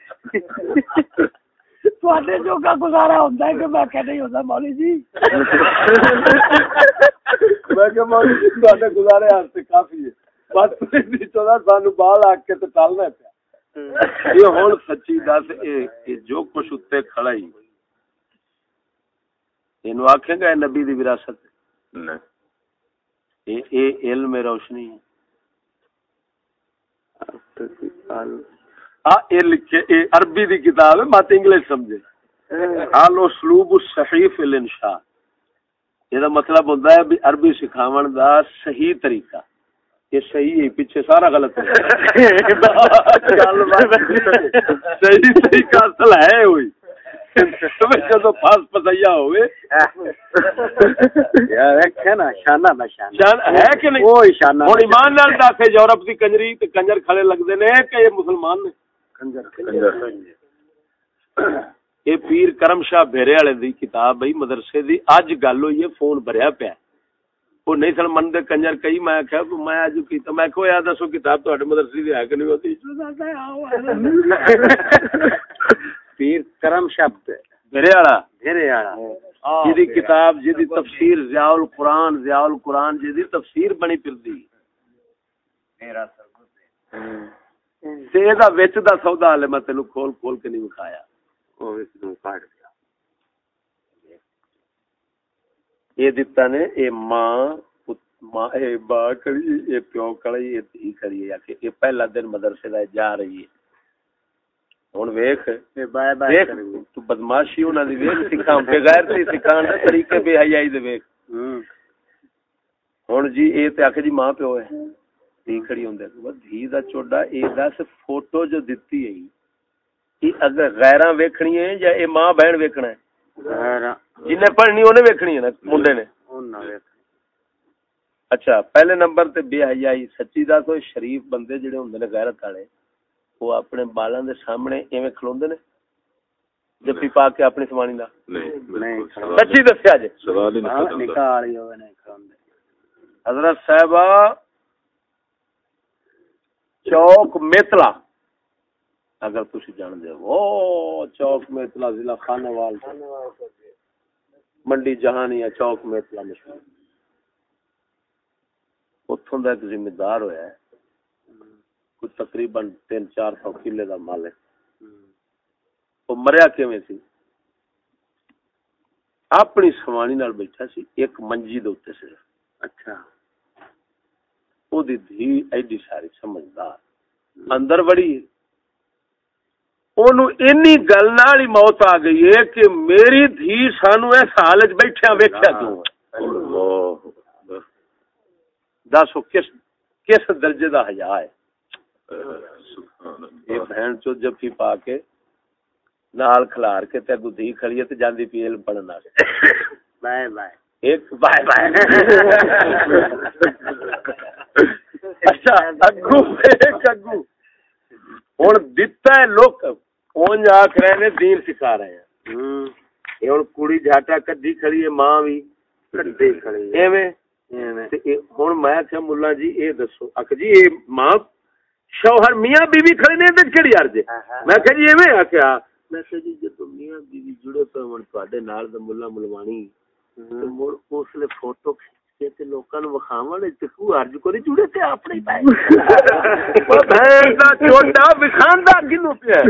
تواڈے جو کا گزارا ہوندا ہے کہ میں نہیں ہوندا مولوی جی۔ میں کہ جی گزارے کافی ہے۔ بس نہیں چودا سانو بال آ کے تے ٹالنا پیا۔ یہ ہن سچی دس اے جو کچھ اتنے کھڑا ہی۔ گا نبی دی وراثت۔ علم روشنی ہے۔ عربی دی کتاب ہے مت انگلش سمجھے۔ حال اسلوب الصحیف الانشاء یہ مطلب ہوتا ہے بھی عربی سکھاون دا صحیح طریقہ۔ یہ صحیح ہے پیچھے سارا غلط ہے۔ (laughs) صحیح اصل ہے ہوئی۔ جدو پاس پسیا ہوئے۔ (laughs) یار ہے نا شانہ نہ شانہ۔ شان ہے کہ نہیں؟ وہ شانہ ہوں ایمان نال دس یورپ دی کنجری تے کنجر کھڑے لگدے نے کہ یہ مسلمان نے۔ یہ پیر کرم شاہ بھیرے والے دی کتاب بھائی مدرسے دی۔ اج گل ہوئی ہے فون بھریا پیا۔ وہ نہیں سن من دے کنجر کئی۔ میں آخیا میں اج کیتا میں کہو یار دسو کتاب تہاڈے مدرسے دی ہے کہ نہیں؟ ہوتی پیر کرم شبد بھیرے والا میرے والا جدی کتاب جدی تفسیر ضیاء القرآن ضیاء القرآن جدی تفسیر بنی پھردی۔ تے دا وچ دا سودا ہلے میں تینوں کھول کھول کے نہیں وکھایا۔ وہ اس نو کاٹ دیا۔ یہ دتا نے اے ماں ماں اے با کری اے پیو کری اے دھی کری یا کہ اے پہلا دن مدرسے دا جا رہی ہے۔ تو بدماشی انہاں دی ویکھ سکھاں بے غیرتی سکھان دے طریقے بے حیائی دے ویکھ۔ ہوں۔ ہن جی اے تے آکھے جی ماں پیو ہے۔ دھی کھڑی ہوندے وہ دھی دا چوڈا اے دس فوٹو جو دتی ہے۔ اگر غیراں ویکھنی ہے یا اے ماں بہن ویکھنا ہے؟ جن پڑھنی انہیں ویکھنی ہے نا منڈے نے؟ اچھا پہلے نمبر تے بے حیائی سچی دس ہوئے شریف بندے جڑے ہوندے نے غیرت والے وہ اپنے بالاں دے سامنے ایویں کھلوندے نے جپی پا کے اپنی سوانی دا نہیں سچی دسیا جی ہوے نہیں کھاندے حضرت صاحبہ چوک میتلا اگر تسی جان دے او چوک میتلا ضلع خانہ وال منڈی جہانیہ چوک میتلا مشہور اتوں کا ایک ذمہ دار ہویا ہے کوئی تقریباً تین چار سو کلے کا مالک وہ مریا کیویں سی؟ اپنی سوانی نال بیٹھا سی ایک منجی دے اوتے اچھا۔ او دی دھی ایڈی ساری سمجھدار۔ اندر ہے۔ اونوں اینی گل نال ہی موت آ گئی ہے کہ میری دھی سانو اس حال وچ بیٹھیا ویکھیا کیوں وہ کس کس درجے دا حیا ہے؟ یہ بہن چو جفی پا کے نال کھلار کے تے اگوں دھی کھڑی ہے تے جاندی پی علم پڑھن واسطے بائے بائے ایک بائے بائے اچھا اگو ایک اگو دتا ہے لوک آخ رہے نے دین سکھا رہے ہیں ہوں کڑی جاٹا کدی کھڑی ہے ماں بھی کھڑی ہے ایویں میں ملا جی یہ دسو جی یہ ماں شوہر میاں بیوی کھڑے نے کیڑی عرض جی؟ ہاں، ہاں، میں ہاں۔ کہ جی ایویں آ کیا؟ میں کہ جی جے میاں بیوی جڑے پے ہن تواڈے نال تے مولا ملوانی تے مول اس لے فوٹو کھچے تے لوکاں نوں وکھاون تے کو عرض کری جڑے تے اپنے پائے (laughs) بھین دا چھوٹا وکھاندا کینو پیا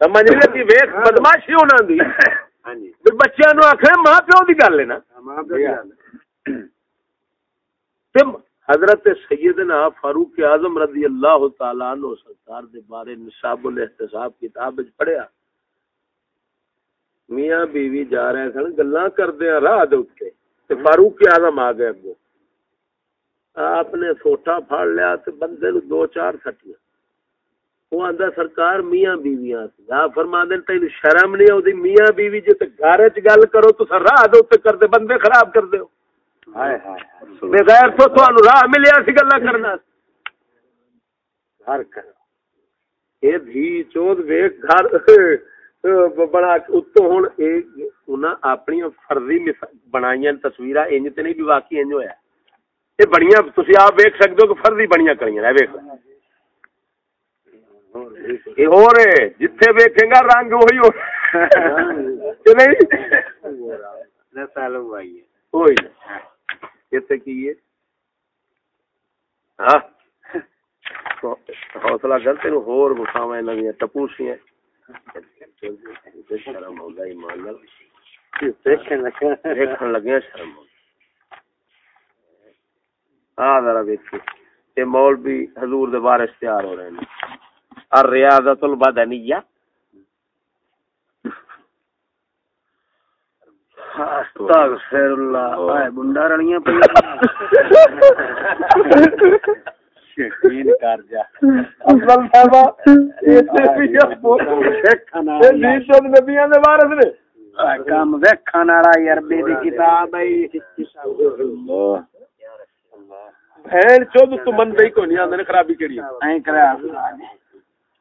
سمجھ لے کہ ویکھ بدماشی ہونا دی۔ جی۔ بچیاں نو آکھے ماں پیو دی گل ہے نا؟ ماں پیو دی گل حضرت سیدنا فاروق اعظم رضی اللہ تعالی عنہ سرکار دے بارے نصاب الاحتساب کتاب وچ پڑھیا۔ میاں بیوی جا رہے سن، گلاں کردے ہاں راہ دے اوتے تے فاروق اعظم آ گئے اگوں۔ آپ نے سوٹا پھاڑ لیا تے بندے نو دو چار سٹیاں۔ وہ آندا سرکار، میاں بیویاں سی آپ فرما دین تینوں شرم نہیں اودی میاں بیوی جے تے گھر وچ گل کرو تساں راہ دے اوتے کردے بندے خراب کردے ہو۔ بغیر تو تھانو راہ ملیا سی گلا کرنا۔ گھر کر۔ اے دھی چود ویک گھر۔ بنا اتو ہن اے انہاں اپنی فرضی بنائیاں تصویراں انج تے نہیں بھی واقعی انج ہویا۔ اے بڑیاں تسی آپ ویکھ سکدے ہو کہ فرضی بڑیاں کریاں اے ویکھ اے جتھے ویکھیں گا رنگ وہی ہو۔ کہ نہیں؟ تعلق بھائی۔ ہے ہوئی۔ کتے کی ہے ہاں؟ حوصلہ کر تینوں ہور گساواں ٹپوسیاں شرم ہوندا ایمان نال۔ دیکھنے لگا دیکھن لگے شرم ذرا دیکھیں یہ مولوی حضور دے وارث تیار ہو رہے ہیں۔ الریاضت البدنیہ۔ استغفر اللہ۔ بنڈا پہ۔ یقین کر جا۔ افضل صاحب بھی نبیاں دے وارث نے۔ کم ویکھن والا عربی دی کتاب ہے بھین چود تو من دئی کوئی نہیں آندے خرابی کیڑی ہے؟ کرا۔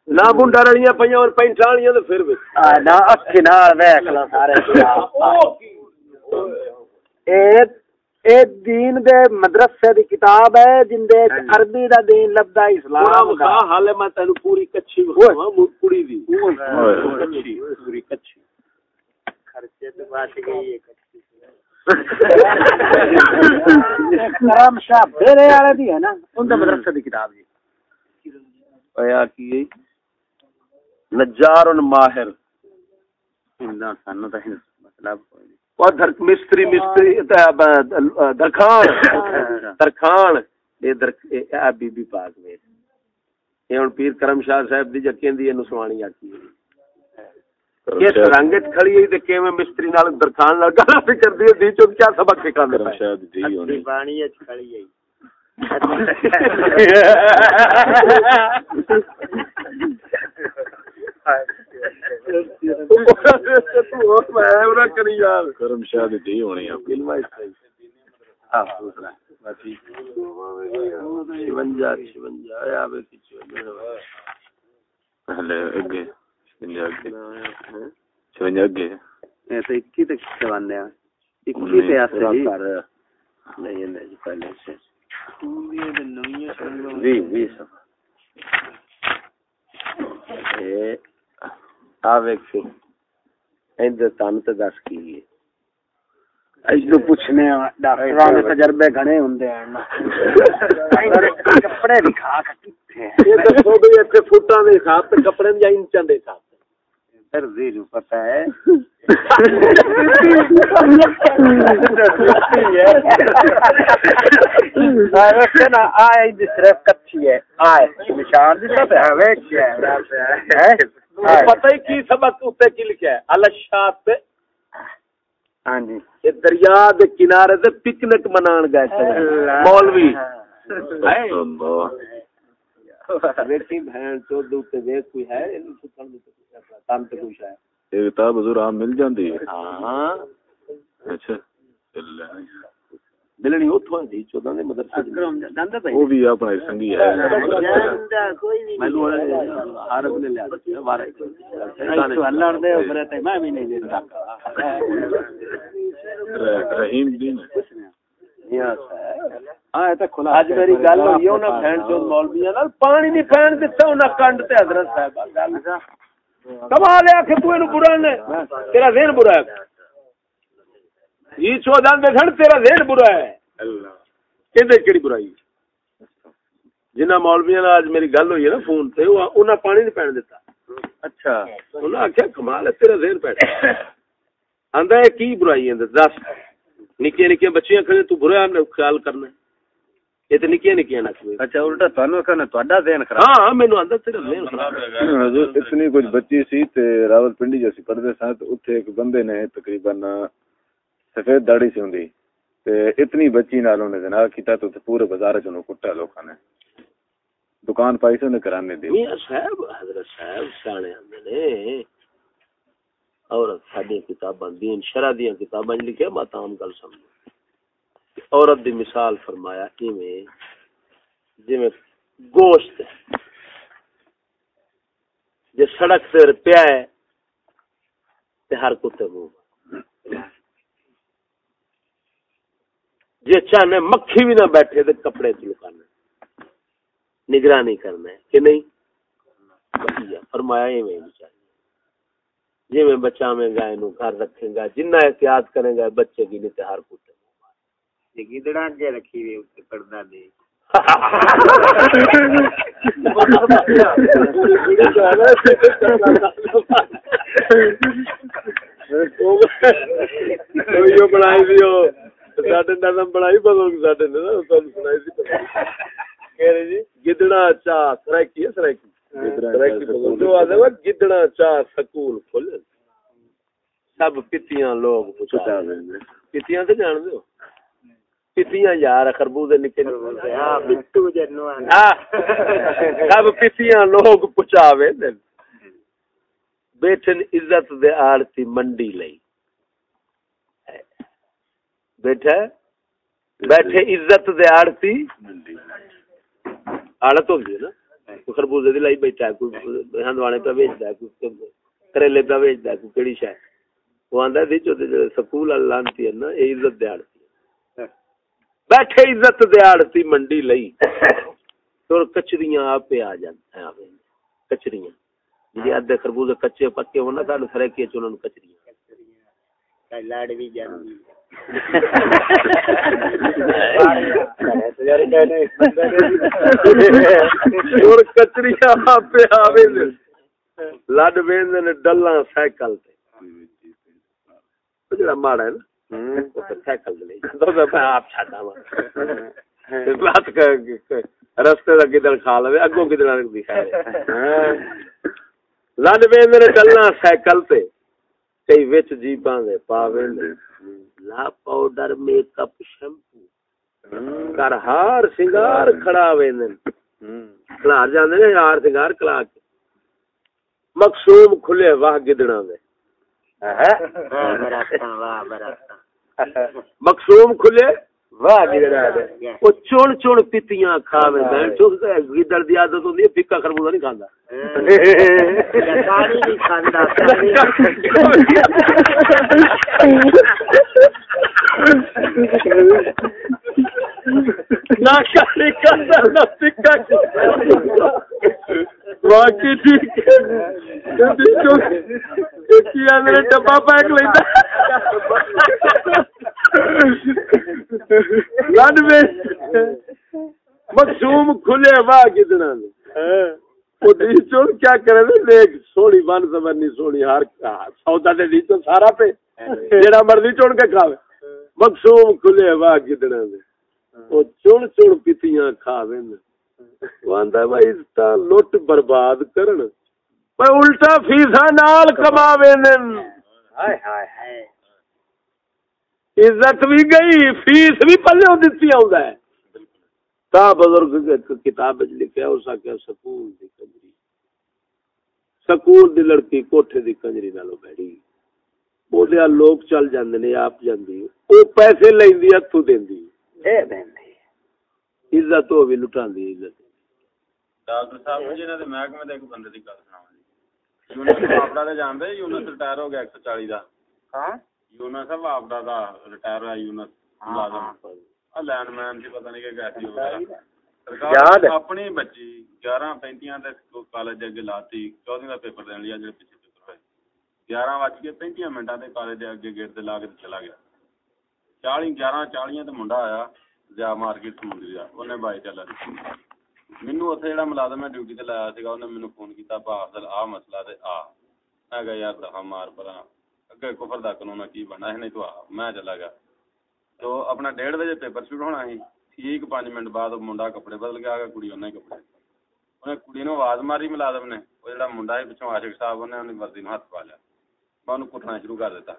نہ بنڈا رلیاں پਈਆਂ اور پینٹاں تے پھر بھی نا اکھی نال ویکھ لو سارے۔ اے دین دے مدرسے دی کتاب ہے جن دے وچ عربی دا دین لبدا اسلام دا۔ حالے میں تینوں پوری کچھی مو- کڑی دی۔ کچھی پوری کچھی۔ خرچے تے بچ گئی ہے کرم شاہ پھیرے والے دی ہے نا ان دے مدرسے دی کتاب جی۔ ایا کی نجار ماہر اندا سانو تے مطلب کوئی مستری درخان درخان اے در اے اے بی بی پاک وے اے ہن پیر کرم شاہ صاحب دی جکیں دی اینو سوانی آکی کس رنگ وچ کھڑی ہے تے کیویں مستری نال درخان نال گلا بھی کردی ہے دی چوں کیا سبق سکھاندے پئے شاید جی ہونی پانی اچ کھڑی ہے کرم جی ہونی اگے اگے اگے اے 21 تک چلانے ہیں 21 جی نہیں نہیں پہلے سے سب اے آ ویکھ پھر ایندے تن تے دس کی ہے۔ اجو پوچھنے ڈاکٹراں دے تجربے گھنے ہوندے ہیں۔ کپڑے دکھا کے کتے یہ دسو بھی اتنے فٹاں دے حساب تے کپڑے دے یا انچاں دے حساب تے۔ درزی نو پتہ ہے۔ نا آئے صرف ہے۔ نشان ہے۔ ہے؟ پتہ ہی کی سبق اوتے کی لکھا ہے؟ الشات ہاں جی. یہ دریا دے کنارے تے پکنک منان گئے مولوی. بیٹی بہن چود اوتے ویکھ کوئی ہے؟ اینو سکن دے تن تے کچھ ہے. یہ کتاب حضور عام مل جاندی ہے. ہاں. اچھا. اللہ. ملنی اوتھوں دی چوداں دے مدرسے تے وہ بھی اپنا سنگی ہے۔ جاندا کوئی نہیں۔ مینوں عرب نے لیا اللہ دے اوپر تے میں بھی نہیں دیتا۔ رحیم دین ہاں اج میری گل ہوئی انہاں بہن چود مولویاں نال پانی نہیں پھین دتا انہاں کنڈ تے حضرت صاحب۔ گل کمال ہے کہ تو اینو برا نے۔ تیرا ذہن برا ہے۔ یہ چودان دے گھن تیرا ذہن برا ہے کہندے کیڑی برائی جنہ مولویاں نال اج میری گل ہوئی ہے نا فون تے انہاں پانی نہیں پھین دتا اچھا انہاں آخیا کمال ہے تیرا ذہن پیٹ آندا ہے کی برائی ہے دس نکے نکے بچیاں کھڑے تو برا خیال کرنا یہ تو نکیاں نکیاں نہ کوئی اچھا الٹا تانوں کہنا تہاڈا ذہن خراب ہاں مینوں آندا تیرا ذہن خراب ہے حضور اتنی کچھ بچی سی تے راول پنڈی جیسی پڑھتے سن تے اتھے ایک بندے نے تقریباً سفید داڑھی سی ہوندی۔ تے اتنی بچی نال انہیں جناب کیتا تو پورے بازار چ انہوں کٹا لوکاں نے۔ دکان پائی سی انہیں کرانے دی۔ میاں صاحب، حضرت صاحب سیانے آندے نے۔ عورت ساڈی کتاباں دین شرع دیاں کتاباں وچ لکھیا ما تام گل سمجھو عورت دی مثال فرمایا، ایویں، جویں گوشت جے سڑک تے پیا ہے، تے ہر کتے منہ۔ جے چاہنے مکھی بھی نہ بیٹھے تے کپڑے چ لکانا نگرانی کرنا ہے کہ نہیں؟ فرمایا ایویں بھی چاہیے جی میں بچا میں گا نو گھر رکھیں گا جنہ احتیاط کریں گا بچے کی نہیں ہر گدڑا جے رکھی ہوئی اس پردہ دے۔ (laughs) (laughs) یہ بنائی دیو نظم بنائی بدل ساڈے نے نا تانوں سنائی سی کہہ رہے جی گدڑا چا سرائکی ہے سرائکی سرائکی بدل جو آدھے وا گدڑا چا سکول کھول سب پتیاں لوگ پتیاں تے جان دیو پتیاں یار خربوزے نکے سب پتیاں لوگ پچاوے دے بیٹھن عزت دے آڑتی منڈی لئی بیٹھا بیٹھے عزت دے آڑتی۔ آڑت ہوندی ہے نا؟ کوئی خربوزے دی لائی بیٹھا ہے کوئی ہندوانے پہ بیچدا ہے کوئی کریلے پہ بیچدا ہے کوئی کیڑی شے وہ آندا دی جو دے سکول اللہ انتی ہے نا اے عزت دے آڑتی ہے۔ بیٹھے عزت دے آڑتی منڈی لئی۔ تو کچریاں آپ پہ آ جاندے ہیں۔ کچریاں۔ جی ادھے خربوزے کچے پکے ہونا ساڈے سرے چ انہاں نوں کچریاں۔ لڑ بھی دے لڈ ویندے نے ڈلاں سائیکل تے او جڑا ماڑا ہے نا او تے سائیکل دے لئی تو میں آپ چھڈا وا بات کر رستے دا کدھر کھا لے اگوں کدھر دکھا لڈ ویندے نے ڈلاں سائیکل تے کئی وچ جیپاں دے پاویں لا پاؤڈر میک اپ شیمپو کر ہار سنگار کھڑا ویندن کلار جاندے نے ہار سنگار کلا کے مقصوم کھلے واہ گدڑاں دے مقصوم کھلے واہ گدڑا دے او چون چون پتیاں کھاوے بہن چوک گدڑ دی عادت ہوندی ہے پھکا خربوزہ نہیں کھاندا۔ پانی نہیں کھاندا۔ نہ کھانے کھاندا نہ پھکا واقعی ٹھیک ہے۔ جدی چوک کی اندر ڈبا پیک لیندا لڈ مقصوم کھلے واہ کتنا وہ کیا کرے دے؟ لیک سونی بن سمرنی سونی ہر سودا دے دی سارا پہ جیڑا مرضی چون کے کھاوے۔ مقصوم کھلے واہ کتنا دے وہ چون چون پتیاں کھاوے وہ بھائی تا لٹ برباد کرن۔ پر الٹا فیسا نال کماوے نن۔ ہائے ہائے ہائے۔ عزت بھی گئی فیس بھی پلے دتی آਉਂدا ہے۔ تا بزرگ کتاب لکھیا اس آکھیا سکول دی کنجری۔ سکول دی لڑکی کوٹھے دی کنجری نالوں بیٹھی۔ او دے لوگ چل جاندے نے آپ جاندی۔ او پیسے لیندی ہتھوں دیندی۔ اے دیندی عزت ہو بھی لٹاندی عزت۔ ڈاکٹر صاحب جی انہاں دے محکمے دے ایک بندے دی گل سناواں جی۔ یونس آپڑا دے جاندے یونس ریٹائر ہو گیا 140 دا۔ ہاں؟ یونس صاحب آپڑا دا ریٹائر ہویا یونس ملازم ਆ ਲੈਂਡਮੈਨ ਦੀ ਪਤਾ ਨਹੀਂ ਕਿ ਕੈਸੀ ਹੋ ਗਿਆ ਯਾਦ ਸਰਕਾਰ ਹੈ? ਆਪਣੀ ਬੱਚੀ 11 35 ਦੇ ਕਾਲਜ ਦੇ ਅੱਗੇ ਲਾਤੀ 14 ਦਾ ਪੇਪਰ ਦੇਣ ਲਈ ਆ ਜਿਹੜੇ ਪਿੱਛੇ ਪੇਪਰ ਹੋਏ 11 ਵੱਜ ਕੇ 35 ਮਿੰਟਾਂ ਦੇ ਕਾਲਜ ਦੇ ਅੱਗੇ ਗੇਟ ਤੇ ਲਾ ਕੇ ਤੇ ਚਲਾ ਗਿਆ 40 11 40 ਤੇ ਮੁੰਡਾ ਆਇਆ ਜਾ ਮਾਰਕੀਟ ਸਮੁੰਦਰੀ ਦਾ ਉਹਨੇ ਬਾਈ ਚੱਲਾ ਮੈਨੂੰ ਉੱਥੇ ਜਿਹੜਾ ਮੁਲਾਜ਼ਮ ਹੈ ਡਿਊਟੀ ਤੇ ਲਾਇਆ ਸੀਗਾ ਉਹਨੇ ਮੈਨੂੰ ਫੋਨ ਕੀਤਾ ਭਾ ਅਫਜ਼ਲ ਆ ਮਸਲਾ ਤੇ ਆ ਮੈਂ ਕਿਹਾ ਯਾਰ ਦਫਾ ਮਾਰ ਪਰਾਂ ਅੱਗੇ ਕੁਫਰ ਦਾ ਕਾਨੂੰਨ ਆ, ਕੀ ਬਣਨਾ ਹੈ ਨਹੀਂ ਤੂੰ ਆ ਮੈਂ ਚਲਾ ਗਿਆ ਤੋ ਆਪਣਾ 1:30 ਵਜੇ ਪੇਪਰ ਸ਼ੁਰੂ ਹੋਣਾ ਸੀ ਠੀਕ 5 ਮਿੰਟ ਬਾਅਦ ਉਹ ਮੁੰਡਾ ਕੱਪੜੇ ਬਦਲ ਕੇ ਆ ਗਿਆ ਕੁੜੀ ਉਹਨੇ ਹੀ ਕੱਪੜੇ ਉਹਨੇ ਕੁੜੀ ਨੂੰ ਆਵਾਜ਼ ਮਾਰੀ ਮੁਲਾਜ਼ਮ ਨੇ ਉਹ ਜਿਹੜਾ ਮੁੰਡਾ ਸੀ ਪਿੱਛੋਂ ਆਸ਼ਿਕ ਸਾਹਿਬ ਉਹਨੇ ਉਹਦੀ ਵਰਦੀ ਨੂੰ ਹੱਥ ਪਾ ਲਿਆ ਮੈਂ ਉਹਨੂੰ ਕੁੱਟਣਾ ਸ਼ੁਰੂ ਕਰ ਦਿੱਤਾ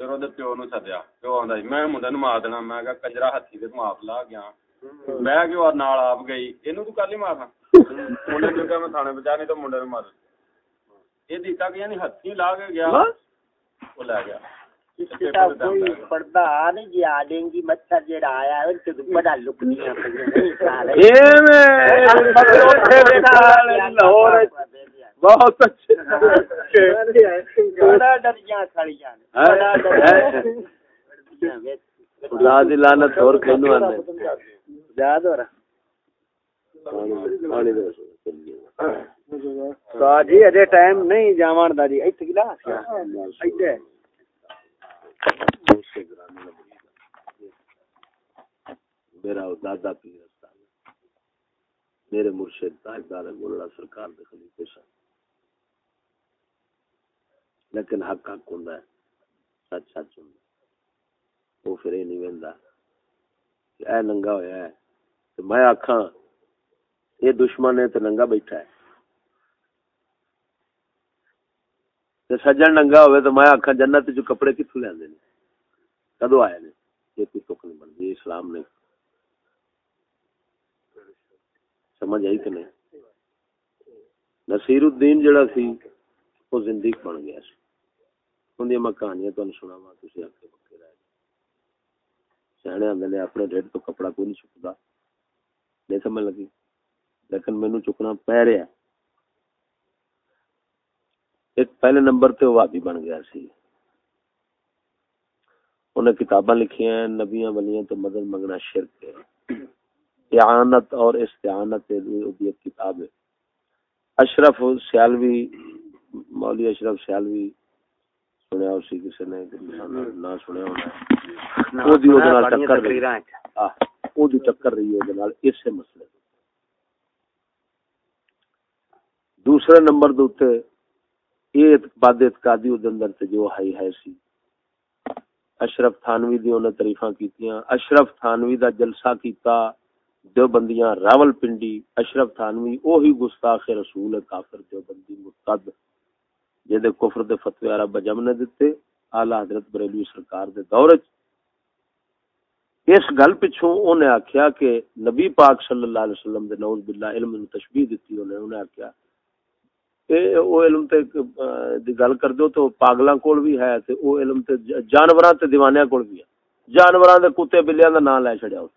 ਫਿਰ ਉਹਦੇ ਪਿਓ ਨੂੰ ਸੱਦਿਆ ਪਿਓ ਆਂਦਾ ਸੀ ਮੈਂ ਮੁੰਡੇ ਨੂੰ ਮਾਰ ਦੇਣਾ ਮੈਂ ਕਿਹਾ ਕੰਜਰਾ ਹੱਥੀ ਤੇ ਤੂੰ ਆਪ ਲਾ ਗਿਆ ਮੈਂ ਕਿਉਂ ਨਾਲ ਆਪ ਗਈ ਇਹਨੂੰ ਤੂੰ ਕੱਲ ਹੀ ਮਾਰਨਾ ਮੁੰਡੇ ਨੂੰ ਕਿਹਾ ਮੈਂ ਥਾਣੇ ਪਹੁੰਚਾ ਨਹੀਂ ਤਾਂ ਮੁੰਡੇ ਨੂੰ ਮਾਰ ਇਹ ਦਿੱਤਾ (laughs) بہت اچھے۔ خدا ہاں۔ دی لعنت اور کینو آندے یاد ہو رہا۔ پانی دے جی اجے ٹائم نہیں جاوان دا جی ایتھے۔ ہاں، ہاں، ہاں، ایتھے میرا دادا پیر میرے مرشد تاجدار سرکار دے خلیفہ لیکن حق حق ہوندا ہے۔ سچ سچ ہوندا وہ پھر نہیں ویندا کہ اے ننگا ہویا ہے۔ تے میں آکھاں اے دشمن ہے تے ننگا بیٹھا ہے۔ تے سجن ننگا ہوئے تو میں آکھاں جنت جو کپڑے کتھوں لیندے نے؟ کدو آئے نے؟ یہ کوئی تک نہیں بنتی اسلام نے۔ سمجھ آئی کہ نہیں؟ نصیر الدین جڑا سی، وہ زندگی بن گیا سی۔ ان میں کہانیاں تمہیں سناوا تھی آگے پکے رہ سیانے آدھے نے اپنے ڈیڈ تو کپڑا کوئی نہیں چکتا نہیں سمجھ لگی، لیکن مینو چکنا پی رہا ایک پہلے نمبر تے وہ بھی بن گیا سی۔ انہیں کتاباں لکھی ہیں نبیاں ولیاں تو مدد منگنا شرک ہے۔ اعانت اور استعانت ایک کتاب ہے۔ اشرف سیالوی مولوی اشرف سیالوی سنیا اسی کسی نے نہ سنیا ہونا وہ دی نال ٹکر رہی ہاں وہ دی ٹکر رہی ہے اودے نال اسے مسئلے۔ دوسرے نمبر دے اوتے یہ بد اعتقادی اندر تے جو ہائی ہے سی۔ اشرف تھانوی دی انہیں تعریفاں کیتیاں۔ اشرف تھانوی دا جلسہ کیتا جو بندیاں راول پنڈی اشرف تھانوی اوہی گستاخ رسول کافر جو بندی مرتد جدے کفر دے فتوی عرب جم نے دتے، اعلی حضرت بریلوی سرکار دے دور وچ۔ اس گل پچھوں انہیں آکھیا کہ نبی پاک صلی اللہ علیہ وسلم دے نعوذ باللہ علم تشبیہ دتی انہیں انہیں آکھیا او علم تے دی گل کر دو تو پاگلاں کول بھی ہے تے او علم تے جانوراں تے دیوانیاں کول بھی ہے جانوراں دے کتے بلیاں دا نام لے چھڑیا اس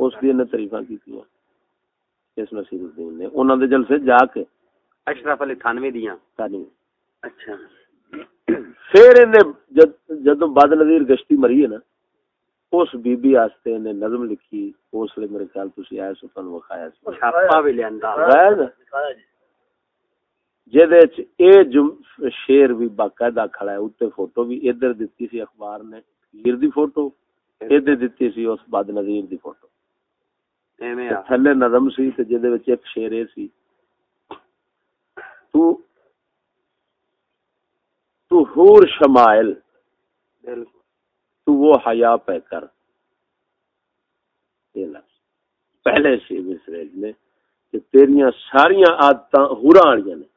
اس دی نے تعریفاں کیتیاں اس نصیر الدین نے انہاں دے جلسے جا کے اشرف علی تھانوی دیاں تانی اچھا پھر انہیں جد جدوں بد نظیر گشتی مری ہے نا اس بی بی واسطے نے نظم لکھی اس لیے میرے خیال تسی آئے سو تانوں وکھایا سی۔ چھاپا بھی لیندا۔ غیر جہدے وچ اے جم شعر بھی باقاعدہ کھڑا ہے اوتے فوٹو بھی ادھر دتی سی اخبار نے پیر دی فوٹو ادھر دتی سی اس بد نظیر دی فوٹو۔ ایویں تھلے نظم سی تے جہدے وچ ایک شعر اے سی۔ تو تو حور شمائل۔ تو وہ حیا پہ کر۔ پہلے سے مصرے نے کہ تیریاں ساریاں عادتاں ہوراں والیاں نے۔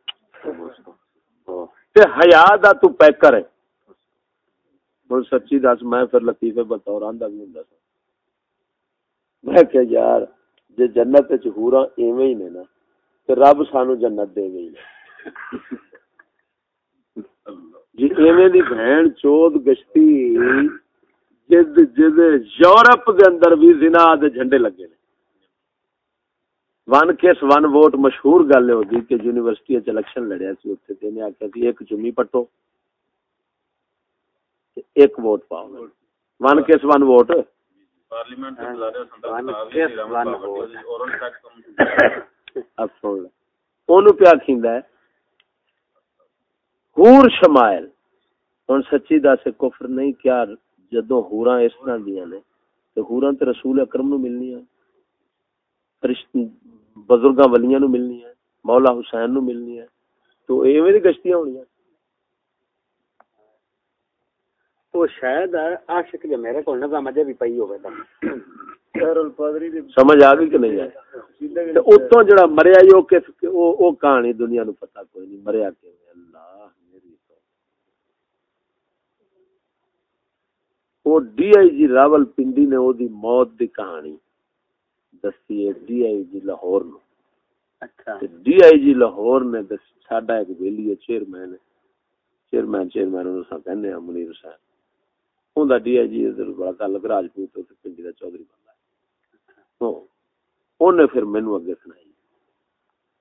تے حیا دا تو پہ کر ہے ہن سچی دس، میں پھر لطیفے بطور آندا بھی ہوندا سا۔ میں کہ یار، جے جنت وچ ہوراں ایویں ہی نے نا، تے رب سانو جنت دے گئی جی ایویں دی بہن چود گشتی جد جد یورپ دے اندر بھی زنا دے جھنڈے لگے نے۔ ون کیس ون ووٹ مشہور گل ہو گئی کہ یونیورسٹی اچ الیکشن لڑیا سی اوتھے تے نے آکھیا سی ایک جمی پٹو ایک ووٹ پاؤ ون کس ون ووٹ۔ پارلیمنٹ پیا کھیندا ہے۔ ہور شمائل۔ ہن سچی دس کفر نہیں کیا جدوں ہوراں اس طرح دیاں نے تے ہوراں تے رسول اکرم نو ملنی ہے فرشت بزرگاں ولیاں نو ملنی ہے مولا حسین نو ملنی ہے تو ایویں دی گشتیاں ہونیاں وہ شاید عاشق جو میرے کو نظام اجے بھی پئی ہوے سمجھ آ گئی کہ نہیں آئی؟ تے اتوں جڑا مریا او کس او او کہانی دنیا نو پتہ کوئی نہیں مریا کیویں اللہ میری تو او D I G Rawalpindi نے دی موت دی کہانی دسی ہے ڈی آئی جی لاہور نو۔ اچھا۔ ڈی آئی جی لاہور نے ساڈا ایک ویلی ہے چیئرمین چیئرمین چیئرمین انہوں سا کہنے ہیں منیر حسین۔ اوندا ڈی آئی جی ادھر بڑا تعلق راجپوت تے پنڈی دا چودھری بندہ ہے۔ ہاں۔ اونے پھر مینوں اگے سنائی۔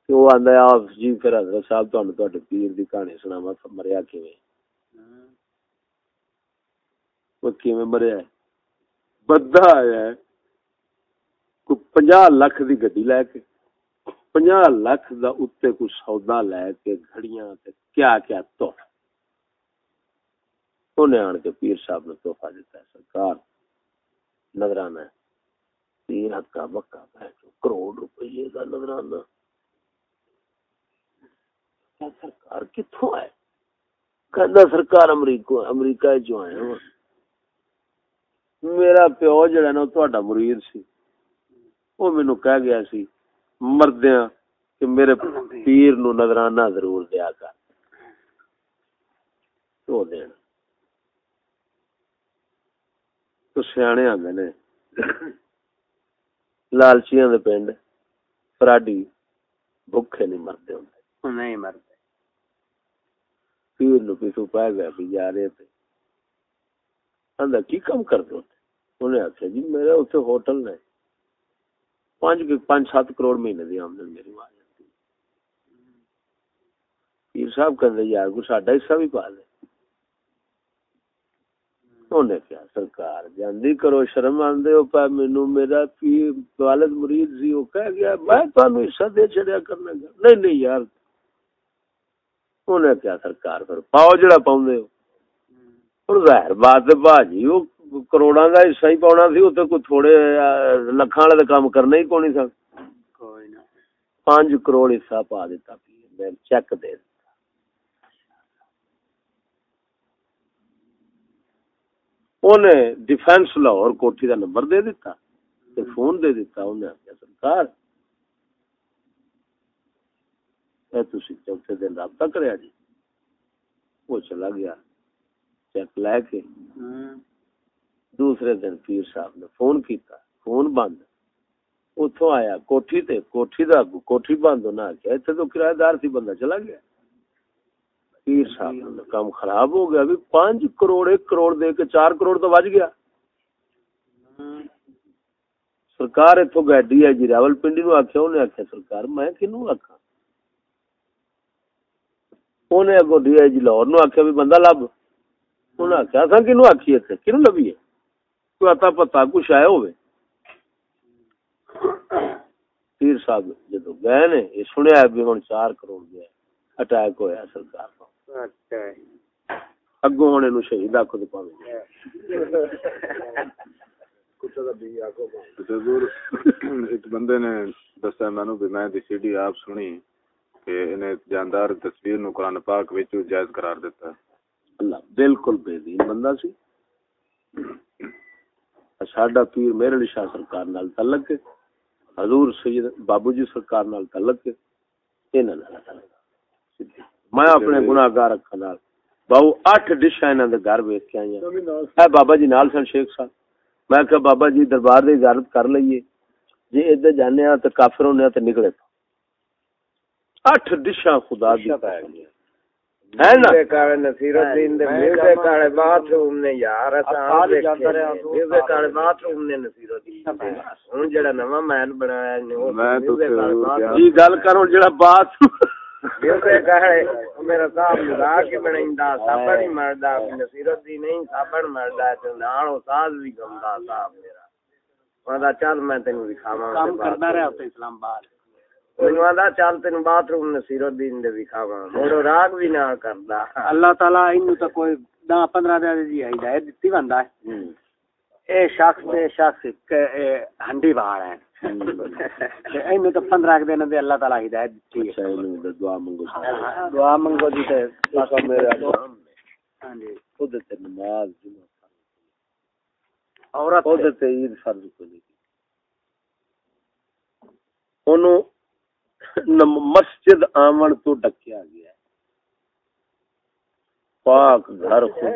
کہ وہ آندا ہے آپ جی پھر حضرت صاحب تانوں پیر دی کہانی سناواں مریا کیویں؟ وہ کیویں مریا ہے بندہ آیا ہے، کوئی پنجاہ لاکھ دی گڈی لے کے، پنجاہ لاکھ دا اتنے کوئی سودا لے کے گھڑیاں تے کیا کیا تحفہ۔ انہیں آن کے پیر صاحب نے تحفہ دیتا ہے، سرکار، نظرانہ ہے۔ تین ہکا بکا بیٹھو کروڑ روپئے کا نظرانہ۔ کیا سرکار کتوں ہے کہنا سرکار امریکہ امریکہ جو آئے ہیں۔ میرا پیو جڑا نا تہاڈا مرید سی۔ وہ مینوں کہہ گیا سی مردیاں کہ میرے پیر نو نظرانہ ضرور دیا کر۔ تو دین۔ تو سیانے آندے نے۔ لالچیاں دے پنڈ فراڈی بھوکے نہیں مرتے ہوندے۔ نہیں مرتے پیر نو پہ گیا بھی جا رہے تھے کی کم کر دو انہیں آخیا جی میرے اتنے ہوٹل نے پانچ پانچ سات کروڑ مہینے دی آمدن میری جاتی پیر صاحب کہندے یار کو ساڈا حصہ بھی پا دے انہیں کیا سرکار جاندی کرو شرم آندے ہو پا مینوں میرا پیر والد مرید سی وہ کہہ گیا میں حصہ دے چھڑیا کرنا گا نہیں نہیں یار انہیں کیا سرکار پھر پاؤ جڑا پاؤندے ہو اور ظاہر بات ہے باجی وہ کروڑاں دا حصہ ہی پاਉਣਾ سی اوتے کوئی تھوڑے لکھاں والے کام کرنا ہی کونی سن کوئی نہ کروڑ حصہ پا دیتا پیر چیک دے انہیں ڈیفینس لاہور کوٹھی دا نمبر دے دیتا تے فون دے دیتا انہیں آخیا سرکار اے تسی چوتھے دن رابطہ کریا جی وہ چلا گیا چیک لے کے دوسرے دن پیر صاحب نے فون کیتا، فون بند۔ اتوں آیا، کوٹھی تے، کوٹھی دا کوٹھی بند ہونا آخیا اتنے تو کرایہ دار سی بندہ چلا گیا۔ پیر صاحب نے کام خراب ہو گیا، بھی پانچ کروڑ، ایک کروڑ دے کے چار کروڑ تو بج گیا۔ سرکار اتو گئے، D I G Rawalpindi نو آخیا انہیں آخیا سرکار میں کنو آخا انہیں اگو ڈی آئی جی لاہور نو آخیا بھی بندہ لب۔ انہیں آخیا اصا کنو آخی اتنے کنو لبیے؟ کوئی اتا پتا کچھ آئے ہوئے پیر صاحب جدو گئے نے یہ سنیا بھی ہوں چار کروڑ گیا اٹیک ہویا سرکار کو اچھا۔ اگوں ہوں یہ شہید آخو تو پاوے۔ حضور ایک بندے نے دسیا مینوں بھی میں دی سی ڈی آپ سنی کہ انہیں جاندار تصویر نو قرآن پاک وچ جائز قرار دیتا ہے۔ اللہ بالکل بے دین بندہ سی۔ ساڈا پیر میرے علی شاہ سرکار نال تعلق ہے۔ حضور سید بابو جی سرکار نال تعلق ہے۔ انہاں نال تعلق میں اپنے گناہگار اکھاں نال۔ باو اٹھ ڈشاں انہاں دے گھر ویکھ کے آئی اے بابا جی نال سن شیخ صاحب۔ میں کہ بابا جی دربار دی زیارت کر لئیے۔ جے ادھر جانے ہاں تے کافر ہونے تے نکلے اٹھ ڈشاں خدا دی نصیر الدین دے میوزک کالے باتھ روم نے یار اساں میوزک کالے باتھ روم نے نصیر الدین ہن جڑا نواں محل بنایا نے میں تو music والے bathroom- جی گل کرو جڑا بات یہ سے کہے میرا صاحب مزاق ہی بنائندا سابن ہی مردا نصیرت دی نہیں سابن مردا تے نال استاد بھی گمدا صاحب میرا۔ ودا چل میں تینوں دکھاواں کام کرنا رہا اسلام آباد۔ مینوں آندا چل تینوں باتھ روم نصیرت دین دے دکھاواں موڑو راگ بھی نہ کردا اللہ تعالی اینو تو کوئی 10 15 دے دی ہدایت دتی وندا ہے اے شخص تے شخص ہنڈی باہر ہے اینو تو 15 دن دے اللہ تعالی ہدایت دتی ہے دعا منگو دعا منگو جی تے آقا میرے ہاں جی خود تے نماز جمعہ عورت خود تے عید فرض کو نم- مسجد آمن تو ڈکیا گیا۔ پاک گھر خود۔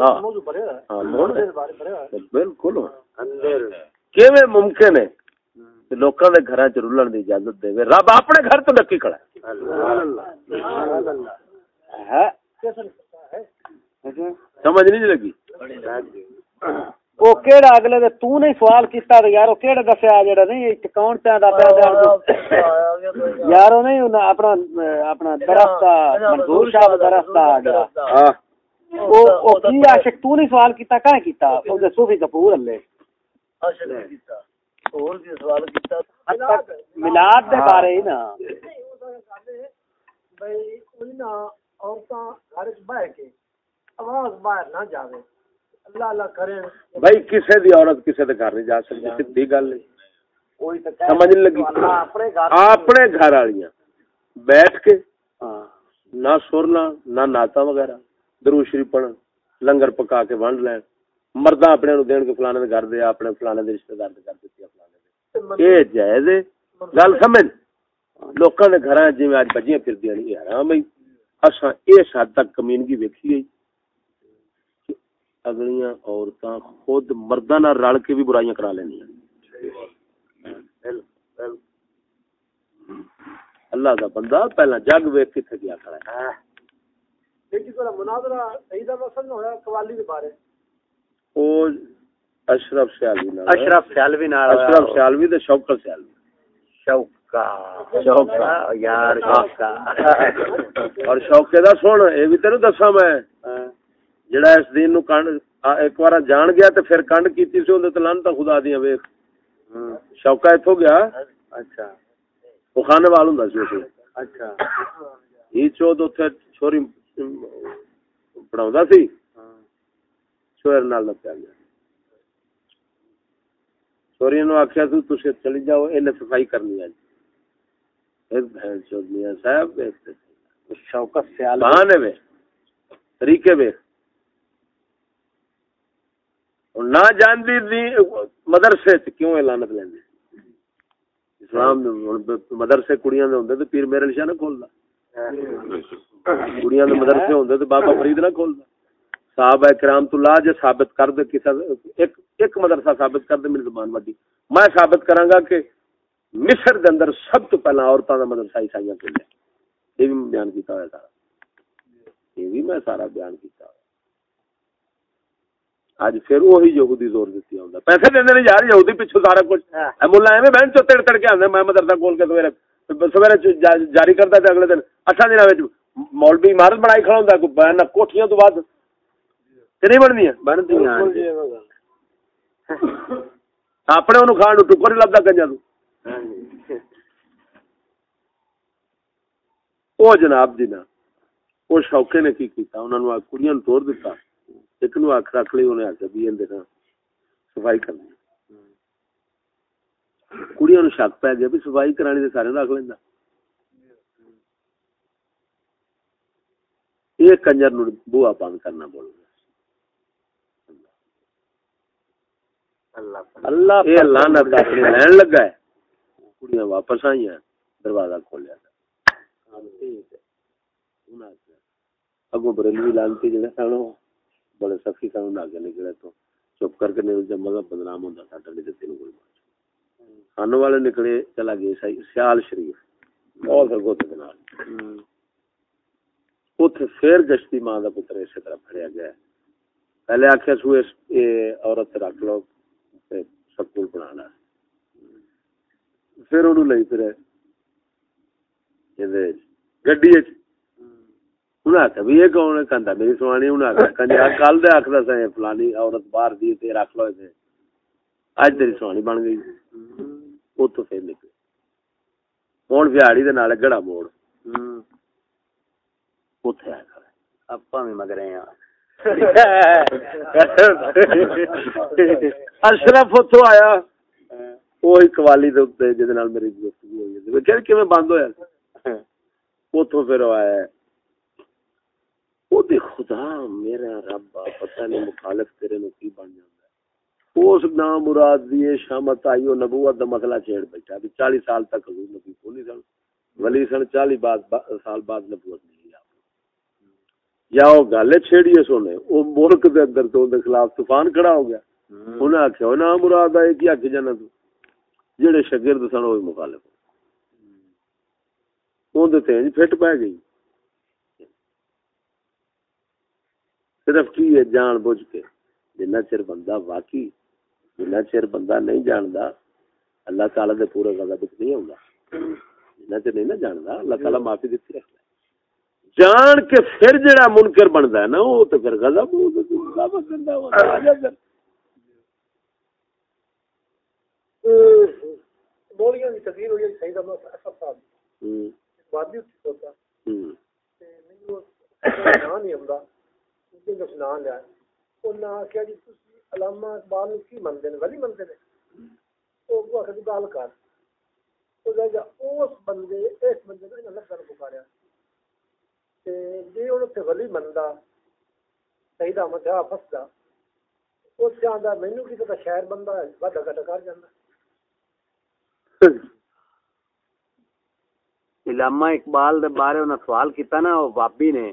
ہاں۔ ہاں۔ ہے۔ بالکل۔ کیویں ممکن ہے؟ لوکاں دے گھراں چ دی اجازت دے۔ رب اپنے گھر تو ڈکی کھڑا ہے۔ سمجھ نہیں لگی؟ او کیڑا اگلے دے تو نہیں سوال کیتا تے یار او کیڑا دسیا جڑا نہیں کون چاہندا پیا دے یار او نہیں انہاں اپنا اپنا درخت دا، منظور شاہ دا درخت دا جڑا ہاں او او کی عاشق تو نہیں سوال کیتا کہاں کیتا او دے صوفی کپور اللہ میلاد دے بارے ہی نا بھائی کوئی نہ عورتاں گھر وچ بیٹھ کے آواز باہر نہ جاوے بھائی کسے دی عورت کسے گھر نہیں جا سیدھی گل ہے۔ سمجھ لگی۔ اپنے گھر والیاں بیٹھ کے نہ سرنا نہ ناتا وغیرہ درو شریف پڑھن لنگر پکا کے ونڈ لین۔ مرداں اپنے نو دین کے فلانے دے گھر دے اپنے فلانے دے رشتہ دار دے گھر فلانے دے۔ اے جائز ہے۔ گل سمجھ؟ لوکاں دے گھراں جویں اج بجیاں پھردیاں نہیں حرام ہے۔ اساں اس حد تک کمینگی ویکھی ہے۔ اگلیاں عورتاں خود مرداں نال رل کے بھی برائیاں کرا لینیاں اللہ دا بندہ پہلا جگ ویکھ کتے گیا کھڑا ہے۔ لیکن تھوڑا مناظرہ صحیح دا مسئلہ نہ ہویا قوالی دے بارے۔ او اشرف سیالوی نال۔ اشرف سیالوی نال اشرف سیالوی تے سیالوی۔ شوکا شوکا یار شوکا۔ اور شوکے دا سن اے بھی تینوں دساں میں۔ جڑا اس دین نو کنڈ ایک بار جان گیا تے پھر کنڈ کیتی سی اون تے لعنت خدا دیاں ویکھ۔ شوکا ایتھوں گیا؟ اچھا۔ وہ خانے وال ہوندا سی اچھا۔ ای چود اوتھے چھوری پڑھاوندا سی۔ شوہر نال لپیا گیا۔ چھوری نو آکھیا تو تسے چلی جاؤ اینے صفائی کرنی ہے۔ ایک بہن چود میاں صاحب ایک شوکت بہانے وے طریقے اور نہ جاندی دی مدرسے چ کیوں اعلانت لیندے؟ اسلام مدرسے کڑیاں دے ہوندے تے پیر میرے شاہ نہ کھولدا کڑیاں دے مدرسے ہوندے تے بابا فرید نہ کھولدا صحابہ کرام تو لا جے ثابت کر دے، کسا ایک ایک مدرسہ ثابت کر دے، میری زبان وڈی۔ میں ثابت کراں گا کہ مصر دے اندر سب تو پہلا عورتاں دا مدرسہ عیسائیاں کھولیا یہ بھی بیان کیتا ہوا سارا۔ یہ بھی میں سارا بیان کیتا ہوا اج پھر وہی یہودی زور دیتی ہوندا پیسے دیندے نے یار یہودی پیچھے سارا کچھ۔ اے مولا ایویں بہن چو تڑ تڑ کے آندے میں مدرسہ کھول کے سویرے سویرے جاری کردا تے اگلے دن۔ اٹھا دناں وچ مولوی عمارت بنائی کھڑا ہوندا کوئی بہن کوٹھیاں تو بعد کہ نہیں بندیاں بندیاں اپنے اونوں کھان نو ٹکر نہیں لبدا کنجا تو او جناب جی نا او شوکے نے کی کیتا انہاں نو کڑیاں توڑ دتا۔ ایک نو اکھ رکھ لی انہیں آخیا بھی اندر صفائی کرنی۔ کڑیاں نو شک پی گیا بھی صفائی کرانی تے سارے رکھ لینا یہ کنجر نو بوا بند کرنا بول اللہ یہ لعنت اپنی لین لگا ہے۔ کڑیاں واپس آئیاں دروازہ کھولیا اگو بریلوی لانتی جڑے سن وہ بڑے سخی سن آگے نکلے تو چپ کر کے نہیں مذہب بدنام ہوتا ساڈا نہیں تو تین گولی مار خانو والے نکلے، چلا گئے سیال شریف، بہت سرگوت کے نال۔ اتنے پھر گشتی ماں کا پتر اسی طرح پھڑیا گیا۔ ہے۔ پہلے آخیا سو اس عورت رکھ لو تے سکول بنا پھر انہوں لئی پھر یہ انہاں آکھا (laughs) اشرف اتو آیا۔ وہ قوالی میری گفتگو ہوئی بند ہوا اتو پھر آیا۔ دے خدا میرا رب پتہ نہیں مخالف تیرے نو کی بن جاتا ہے۔ اس نام مراد دی شامت آئی او نبوت دا مسئلہ چھیڑ بیٹھا۔ ابھی 40 سال تک حضور نبی کو نہیں سن ولی سن 40 بعد سال بعد نبوت ملی آپ یا او گل چھیڑی اس نے او ملک دے اندر تو دے خلاف طوفان کھڑا ہو گیا۔ ہاں۔ انہاں آکھیا او نام مراد ہے کہ اگ تو؟ جڑے شاگرد سن او مخالف ہاں۔ اون دے تے پھٹ پے گئی۔ صرف کی ہے جان بوجھ کے؟ جنہ چر بندہ واقعی جنہ چر بندہ نہیں جاندا اللہ تعالی دے پورے غضب وچ نہیں ہوندا جنہ چر نہیں نا جاندا اللہ تعالی معافی دتی رکھدا جان کے پھر جڑا منکر بندا ہے نا وہ تو پھر غضب ہو تو غضب کردا ہو مولیاں دی تقریر ہوئی صحیح دا اصل صاحب۔ ہم بات بھی ہوتا ہم میں جان نہیں ہوندا بندہ کر۔ علامہ اقبال دے بارے انہاں سوال کیتا نا او بابی نے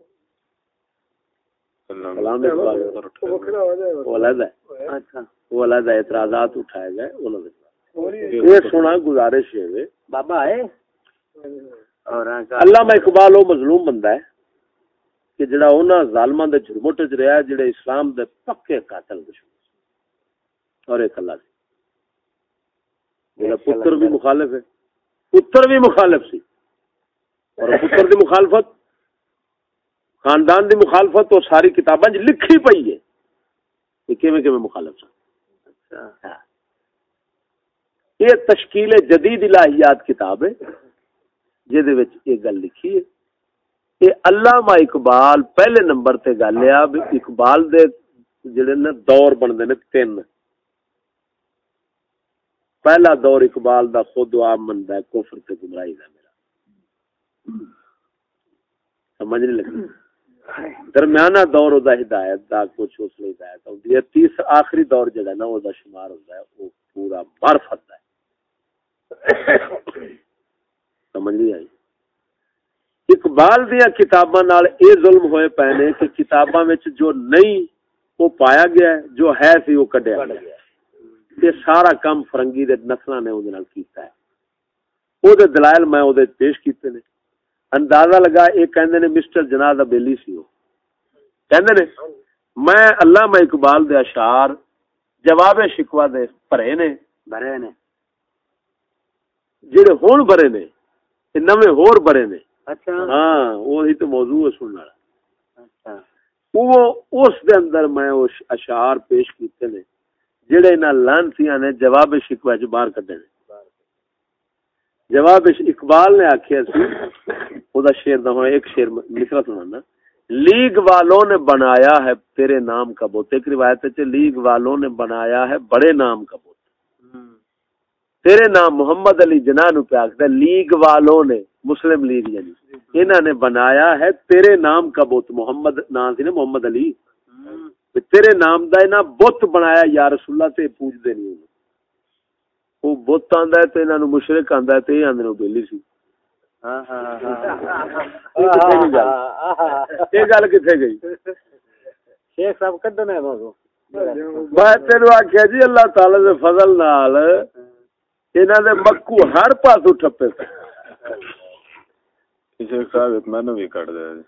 اعتراضات اٹھائے گئے انہوں نے یہ سنا گزارش ہے بابا آئے اور علامہ اقبال وہ مظلوم بندہ ہے کہ جڑا انہاں ظالماں دے جھرمٹ وچ رہیا ہے جڑے اسلام دے پکے قاتل دشمن اور ایک اللہ پتر بھی مخالف ہے۔ پتر بھی مخالف سی۔ اور پتر دی مخالفت خاندان دی مخالفت تو ساری کتاباں وچ لکھی پئی ہے۔ کہ کیویں کیویں مخالف سن؟ ہاں۔ یہ تشکیل جدید الہیات کتاب ہے جہدے وچ یہ گل لکھی ہے۔ یہ علامہ اقبال پہلے نمبر تے گل ہے اقبال دے جڑے نا دور بندے نے تین۔ پہلا دور اقبال دا خود عام مندا ہے کفر تے گمراہی دا میرا۔ سمجھ نہیں لگی؟ درمیانہ دور دا ہدایت دا کچھ اس لیے ہدایت ہوندی ہے۔ تیس آخری دور جڑا نا او شمار ہوندا ہے۔ وہ پورا معرفت دا ہے۔ سمجھ نہیں آئی؟ اقبال دیا کتاباں نال اے ظلم ہوئے پے نے کہ کتاباں وچ جو نہیں وہ پایا گیا ہے، جو ہے سی وہ کڈیا گیا یہ سارا کام فرنگی دے نسلاں نے اودے نال کیتا ہے۔ او دلائل میں اودے پیش کیتے نے۔ اندازہ لگا اے کہندے نے مسٹر جناح دا بیلی سی او کہندے نے میں علامہ اقبال دے اشعار جواب شکوا دے بھرے نے۔ بھرے نے۔ جڑے ہون بھرے نے تے نویں ہور بھرے نے۔ اچھا۔ ہاں وہی تو موضوع ہے سننے والا۔ اچھا۔ وہ اس دے اندر میں وہ اشعار پیش کیتے نے جڑے انہاں لانتیاں نے جواب شکوہ چ باہر کڈے نے۔ جواب اقبال نے سی او دا ایک شعر مصرا سنانا لیگ والوں نے بنایا ہے تیرے نام کا بت ایک روایت ہے لیگ والوں نے بنایا ہے بڑے نام کا بت تیرے نام محمد علی جناح نو پہ ہے، لیگ والوں نے مسلم لیگ یعنی۔ انہاں نے بنایا ہے تیرے نام کا بت محمد نام سی نا محمد علی۔ تیرے نام دا انہاں بت بنایا یا رسول اللہ تے پوجدے نہیں۔ انہوں وہ بت آندا ہے تے انہاں نو مشرک آندا ہے تے یہ آندے بیلی سی ہاں ہاں یہ گل یہ گل کتنے گئی شیخ صاحب کڈنا ہے موضوع میں تینو آخیا جی اللہ تعالی دے فضل نال انہاں دے مکو ہر پاسوں ٹھپے پے شیخ صاحب میں نے بھی کٹ دیا جی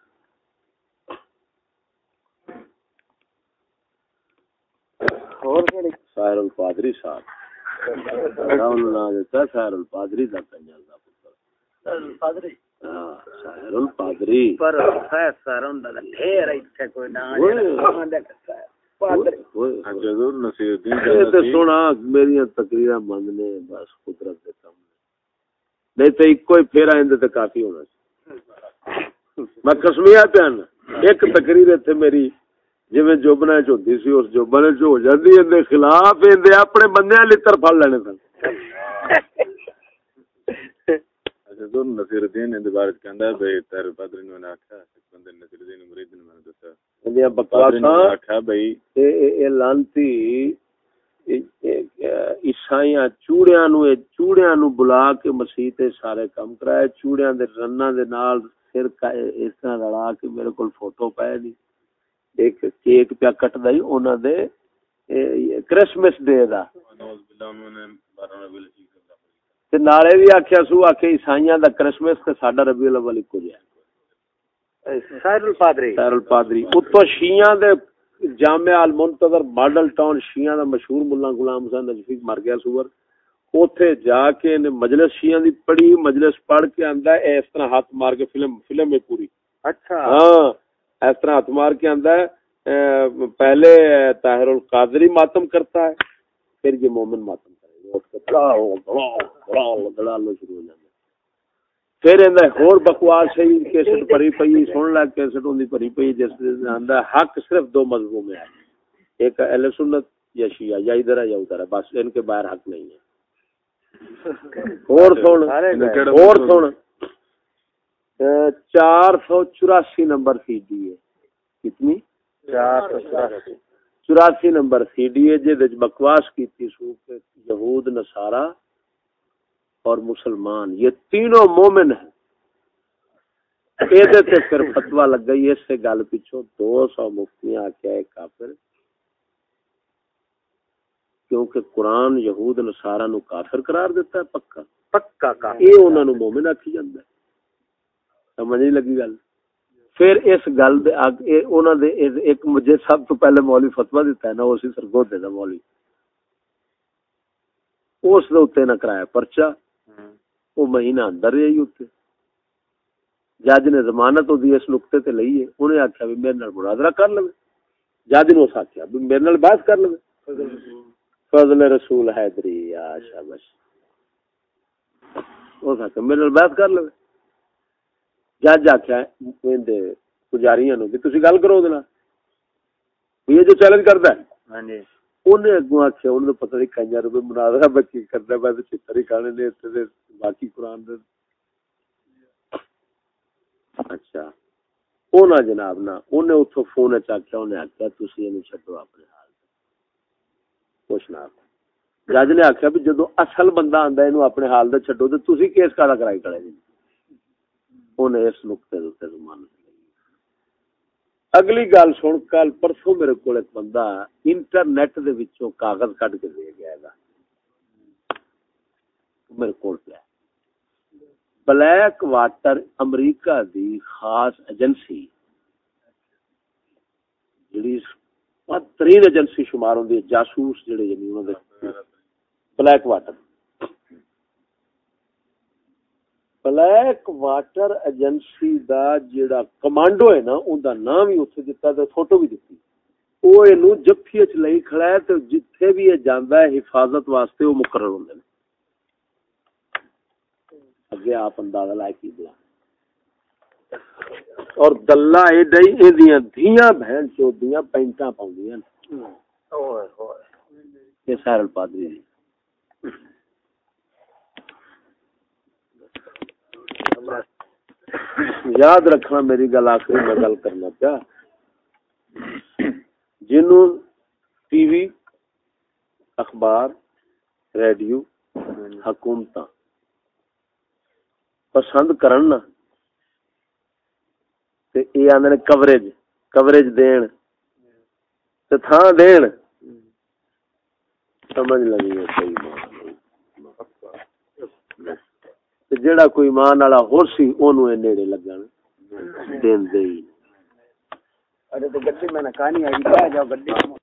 ساحر الپادری صاحب انہوں نے دیتا ساحر الپادری دا کنجر دا پتر۔ ہاں الپادری۔ پر ہوندا ڈھیر ایتھے کوئی نہ یہ تے سونا میری تقریرا مند نے بس قدرت دے کم نے نہیں تے ایک ہی پھیرا اندے تے کافی ہونا سی میں قسمیا پیان ایک تقریر تے میری جویں جوبنا چ ہوندی سی اس جوبنے چ ہو جاندی اندے خلاف اندے اپنے بندیاں لتر پھڑ لینے سن۔ جدور نصیر الدین ان بارے کہندا ہے بھئی تیر پادری نے ایک بندے نصیر الدین مرید نے میں پادری نے بکواساں آکھیا بھئی اے اے لانتی عیسائیاں چوڑیاں نو اے چوڑیاں نو بلا کے مسیح تے سارے کام کرائے چوڑیاں دے رناں دے نال سر کا اس طرح رلا کے میرے کول فوٹو پائے نہیں۔ ایک کیک پیا کٹدا ہی انہاں دے کرسمس ڈے دا۔ تے نالے بھی آکھیا سو آکھے عیسائیاں دا کرسمس تے ساڈا ربیع الاول اکو جیا۔ سائر الفادری سیر الپادری۔ اتو شیعہ دے جامعہ المنتظر ماڈل ٹاؤن شیعہ دا مشہور ملا غلام حسین نجفی مر گیا سور۔ اوتھے جا کے نے مجلس شیعہ دی پڑھی مجلس پڑھ کے آندا اس طرح ہاتھ مار کے فلم فلم ہے پوری۔ اچھا۔ ہاں۔ اس طرح ہاتھ مار کے آندا ہے پہلے طاہر القادری ماتم کرتا ہے پھر یہ مومن ماتم کرے پھر ہور بکواس ہے کیسٹ بھری پئی سن لگ کیسٹ ہوندی بھری پئی جس آندا حق صرف دو مذہبوں میں ہے۔ ایک اہل سنت یا شیعہ یا ادھر ہے یا ادھر ہے بس ان کے باہر حق نہیں ہے۔ اور سن اور سن چار سو چوراسی نمبر سی ڈی ہے کتنی؟ چوراسی۔ نمبر سی ڈی ہے جہد بکواس کی سو کہ یہود نصارہ اور مسلمان یہ تینوں مومن ہیں۔ ایدے تے پھر فتوا لگ گئی اس سے گل پیچھو دو سو مفتیاں آکیا ہے کافر۔ کیونکہ قرآن یہود نصارہ نو کافر قرار دیتا ہے پکا۔ پکا کا یہ انہاں نو مومن آکھی جاندا ہے۔ سمجھ نہیں لگی گل۔ پھر اس گل دے اگ اے انہاں دے ایک مجھے سب تو پہلے مولوی فتوا دیتا ہے نا، اسی سرگودے دا مولوی۔ اس دے اوتے نہ کرایا پرچہ۔ وہ مہینہ اندر رہی اوتے۔ جج نے ضمانت دی اس نقطے تے لئی ہے۔ انہیں آکھیا بھی میرے نال مناظرہ کر لو جج نے اس آکھیا بھی میرے نال بحث کر لو فضل رسول حیدری، یا شابش اس آکھیا میرے نال بحث کر لو جج آخیا پجاریاں نو کہ تسی گل کرو یہ جو چیلنج کردا ہے انہیں اگوں آخیا انہوں نے پتہ نہیں کنجا روپے مناظرہ بچی کردا میں تے چتر ہی کھانے نے تے تے باقی قرآن دے اچھا اونا جناب انہیں فون انہیں تسی اینو چھڈو اپنے حال کچھ نہ جج نے آکھیا بھی جدو اصل بندہ اینو اپنے حال چھڈو تے تسی کیس کادا کرائی کھڑے جی انہیں اس نقطے دے اوتے ضمانت لئی اگلی گل سن، کل پرسوں میرے کول ایک بندہ انٹرنیٹ دے وچوں کاغذ کڈ کے دے گیا گا میرے کول پیا بلیک واٹر امریکہ دی خاص ایجنسی، جڑی بہترین ایجنسی شمار ہوندی ہے، جاسوس جڑے یعنی انہاں دے۔ Black water. Black water agency دا جڑا کمانڈو ہے نا اون دا نام ہی اتنے دتا تے فوٹو بھی دتی۔ او اینو جفی وچ لئی کھڑا ہے تے جتھے بھی یہ جاندا ہے حفاظت واسطے او مقرر ہوندے نے اگے آپ اندازہ لائے کی بلا۔ اور دلہ اے ڈئی اے دیاں دھیاں بہن چودیاں پینٹاں پاوندیاں اوئے ہوئے۔ یہ سیر الپادری دی یاد رکھنا میری گل آخری میں گل کرنا پیا۔ جنوں ٹی وی، اخبار، ریڈیو حکومت پسند کرن نا، تے یہ آندے نے کوریج کوریج دین، تے تھاں دین۔ سمجھ لگی ہے صحیح۔ تے جیڑا کوئی ایمان والا ہور سی، اونوں اے نیڑے لگن، دین دے ہی۔ ارے تے گڈی میں نہ کہانی آئی جاؤ گڈی۔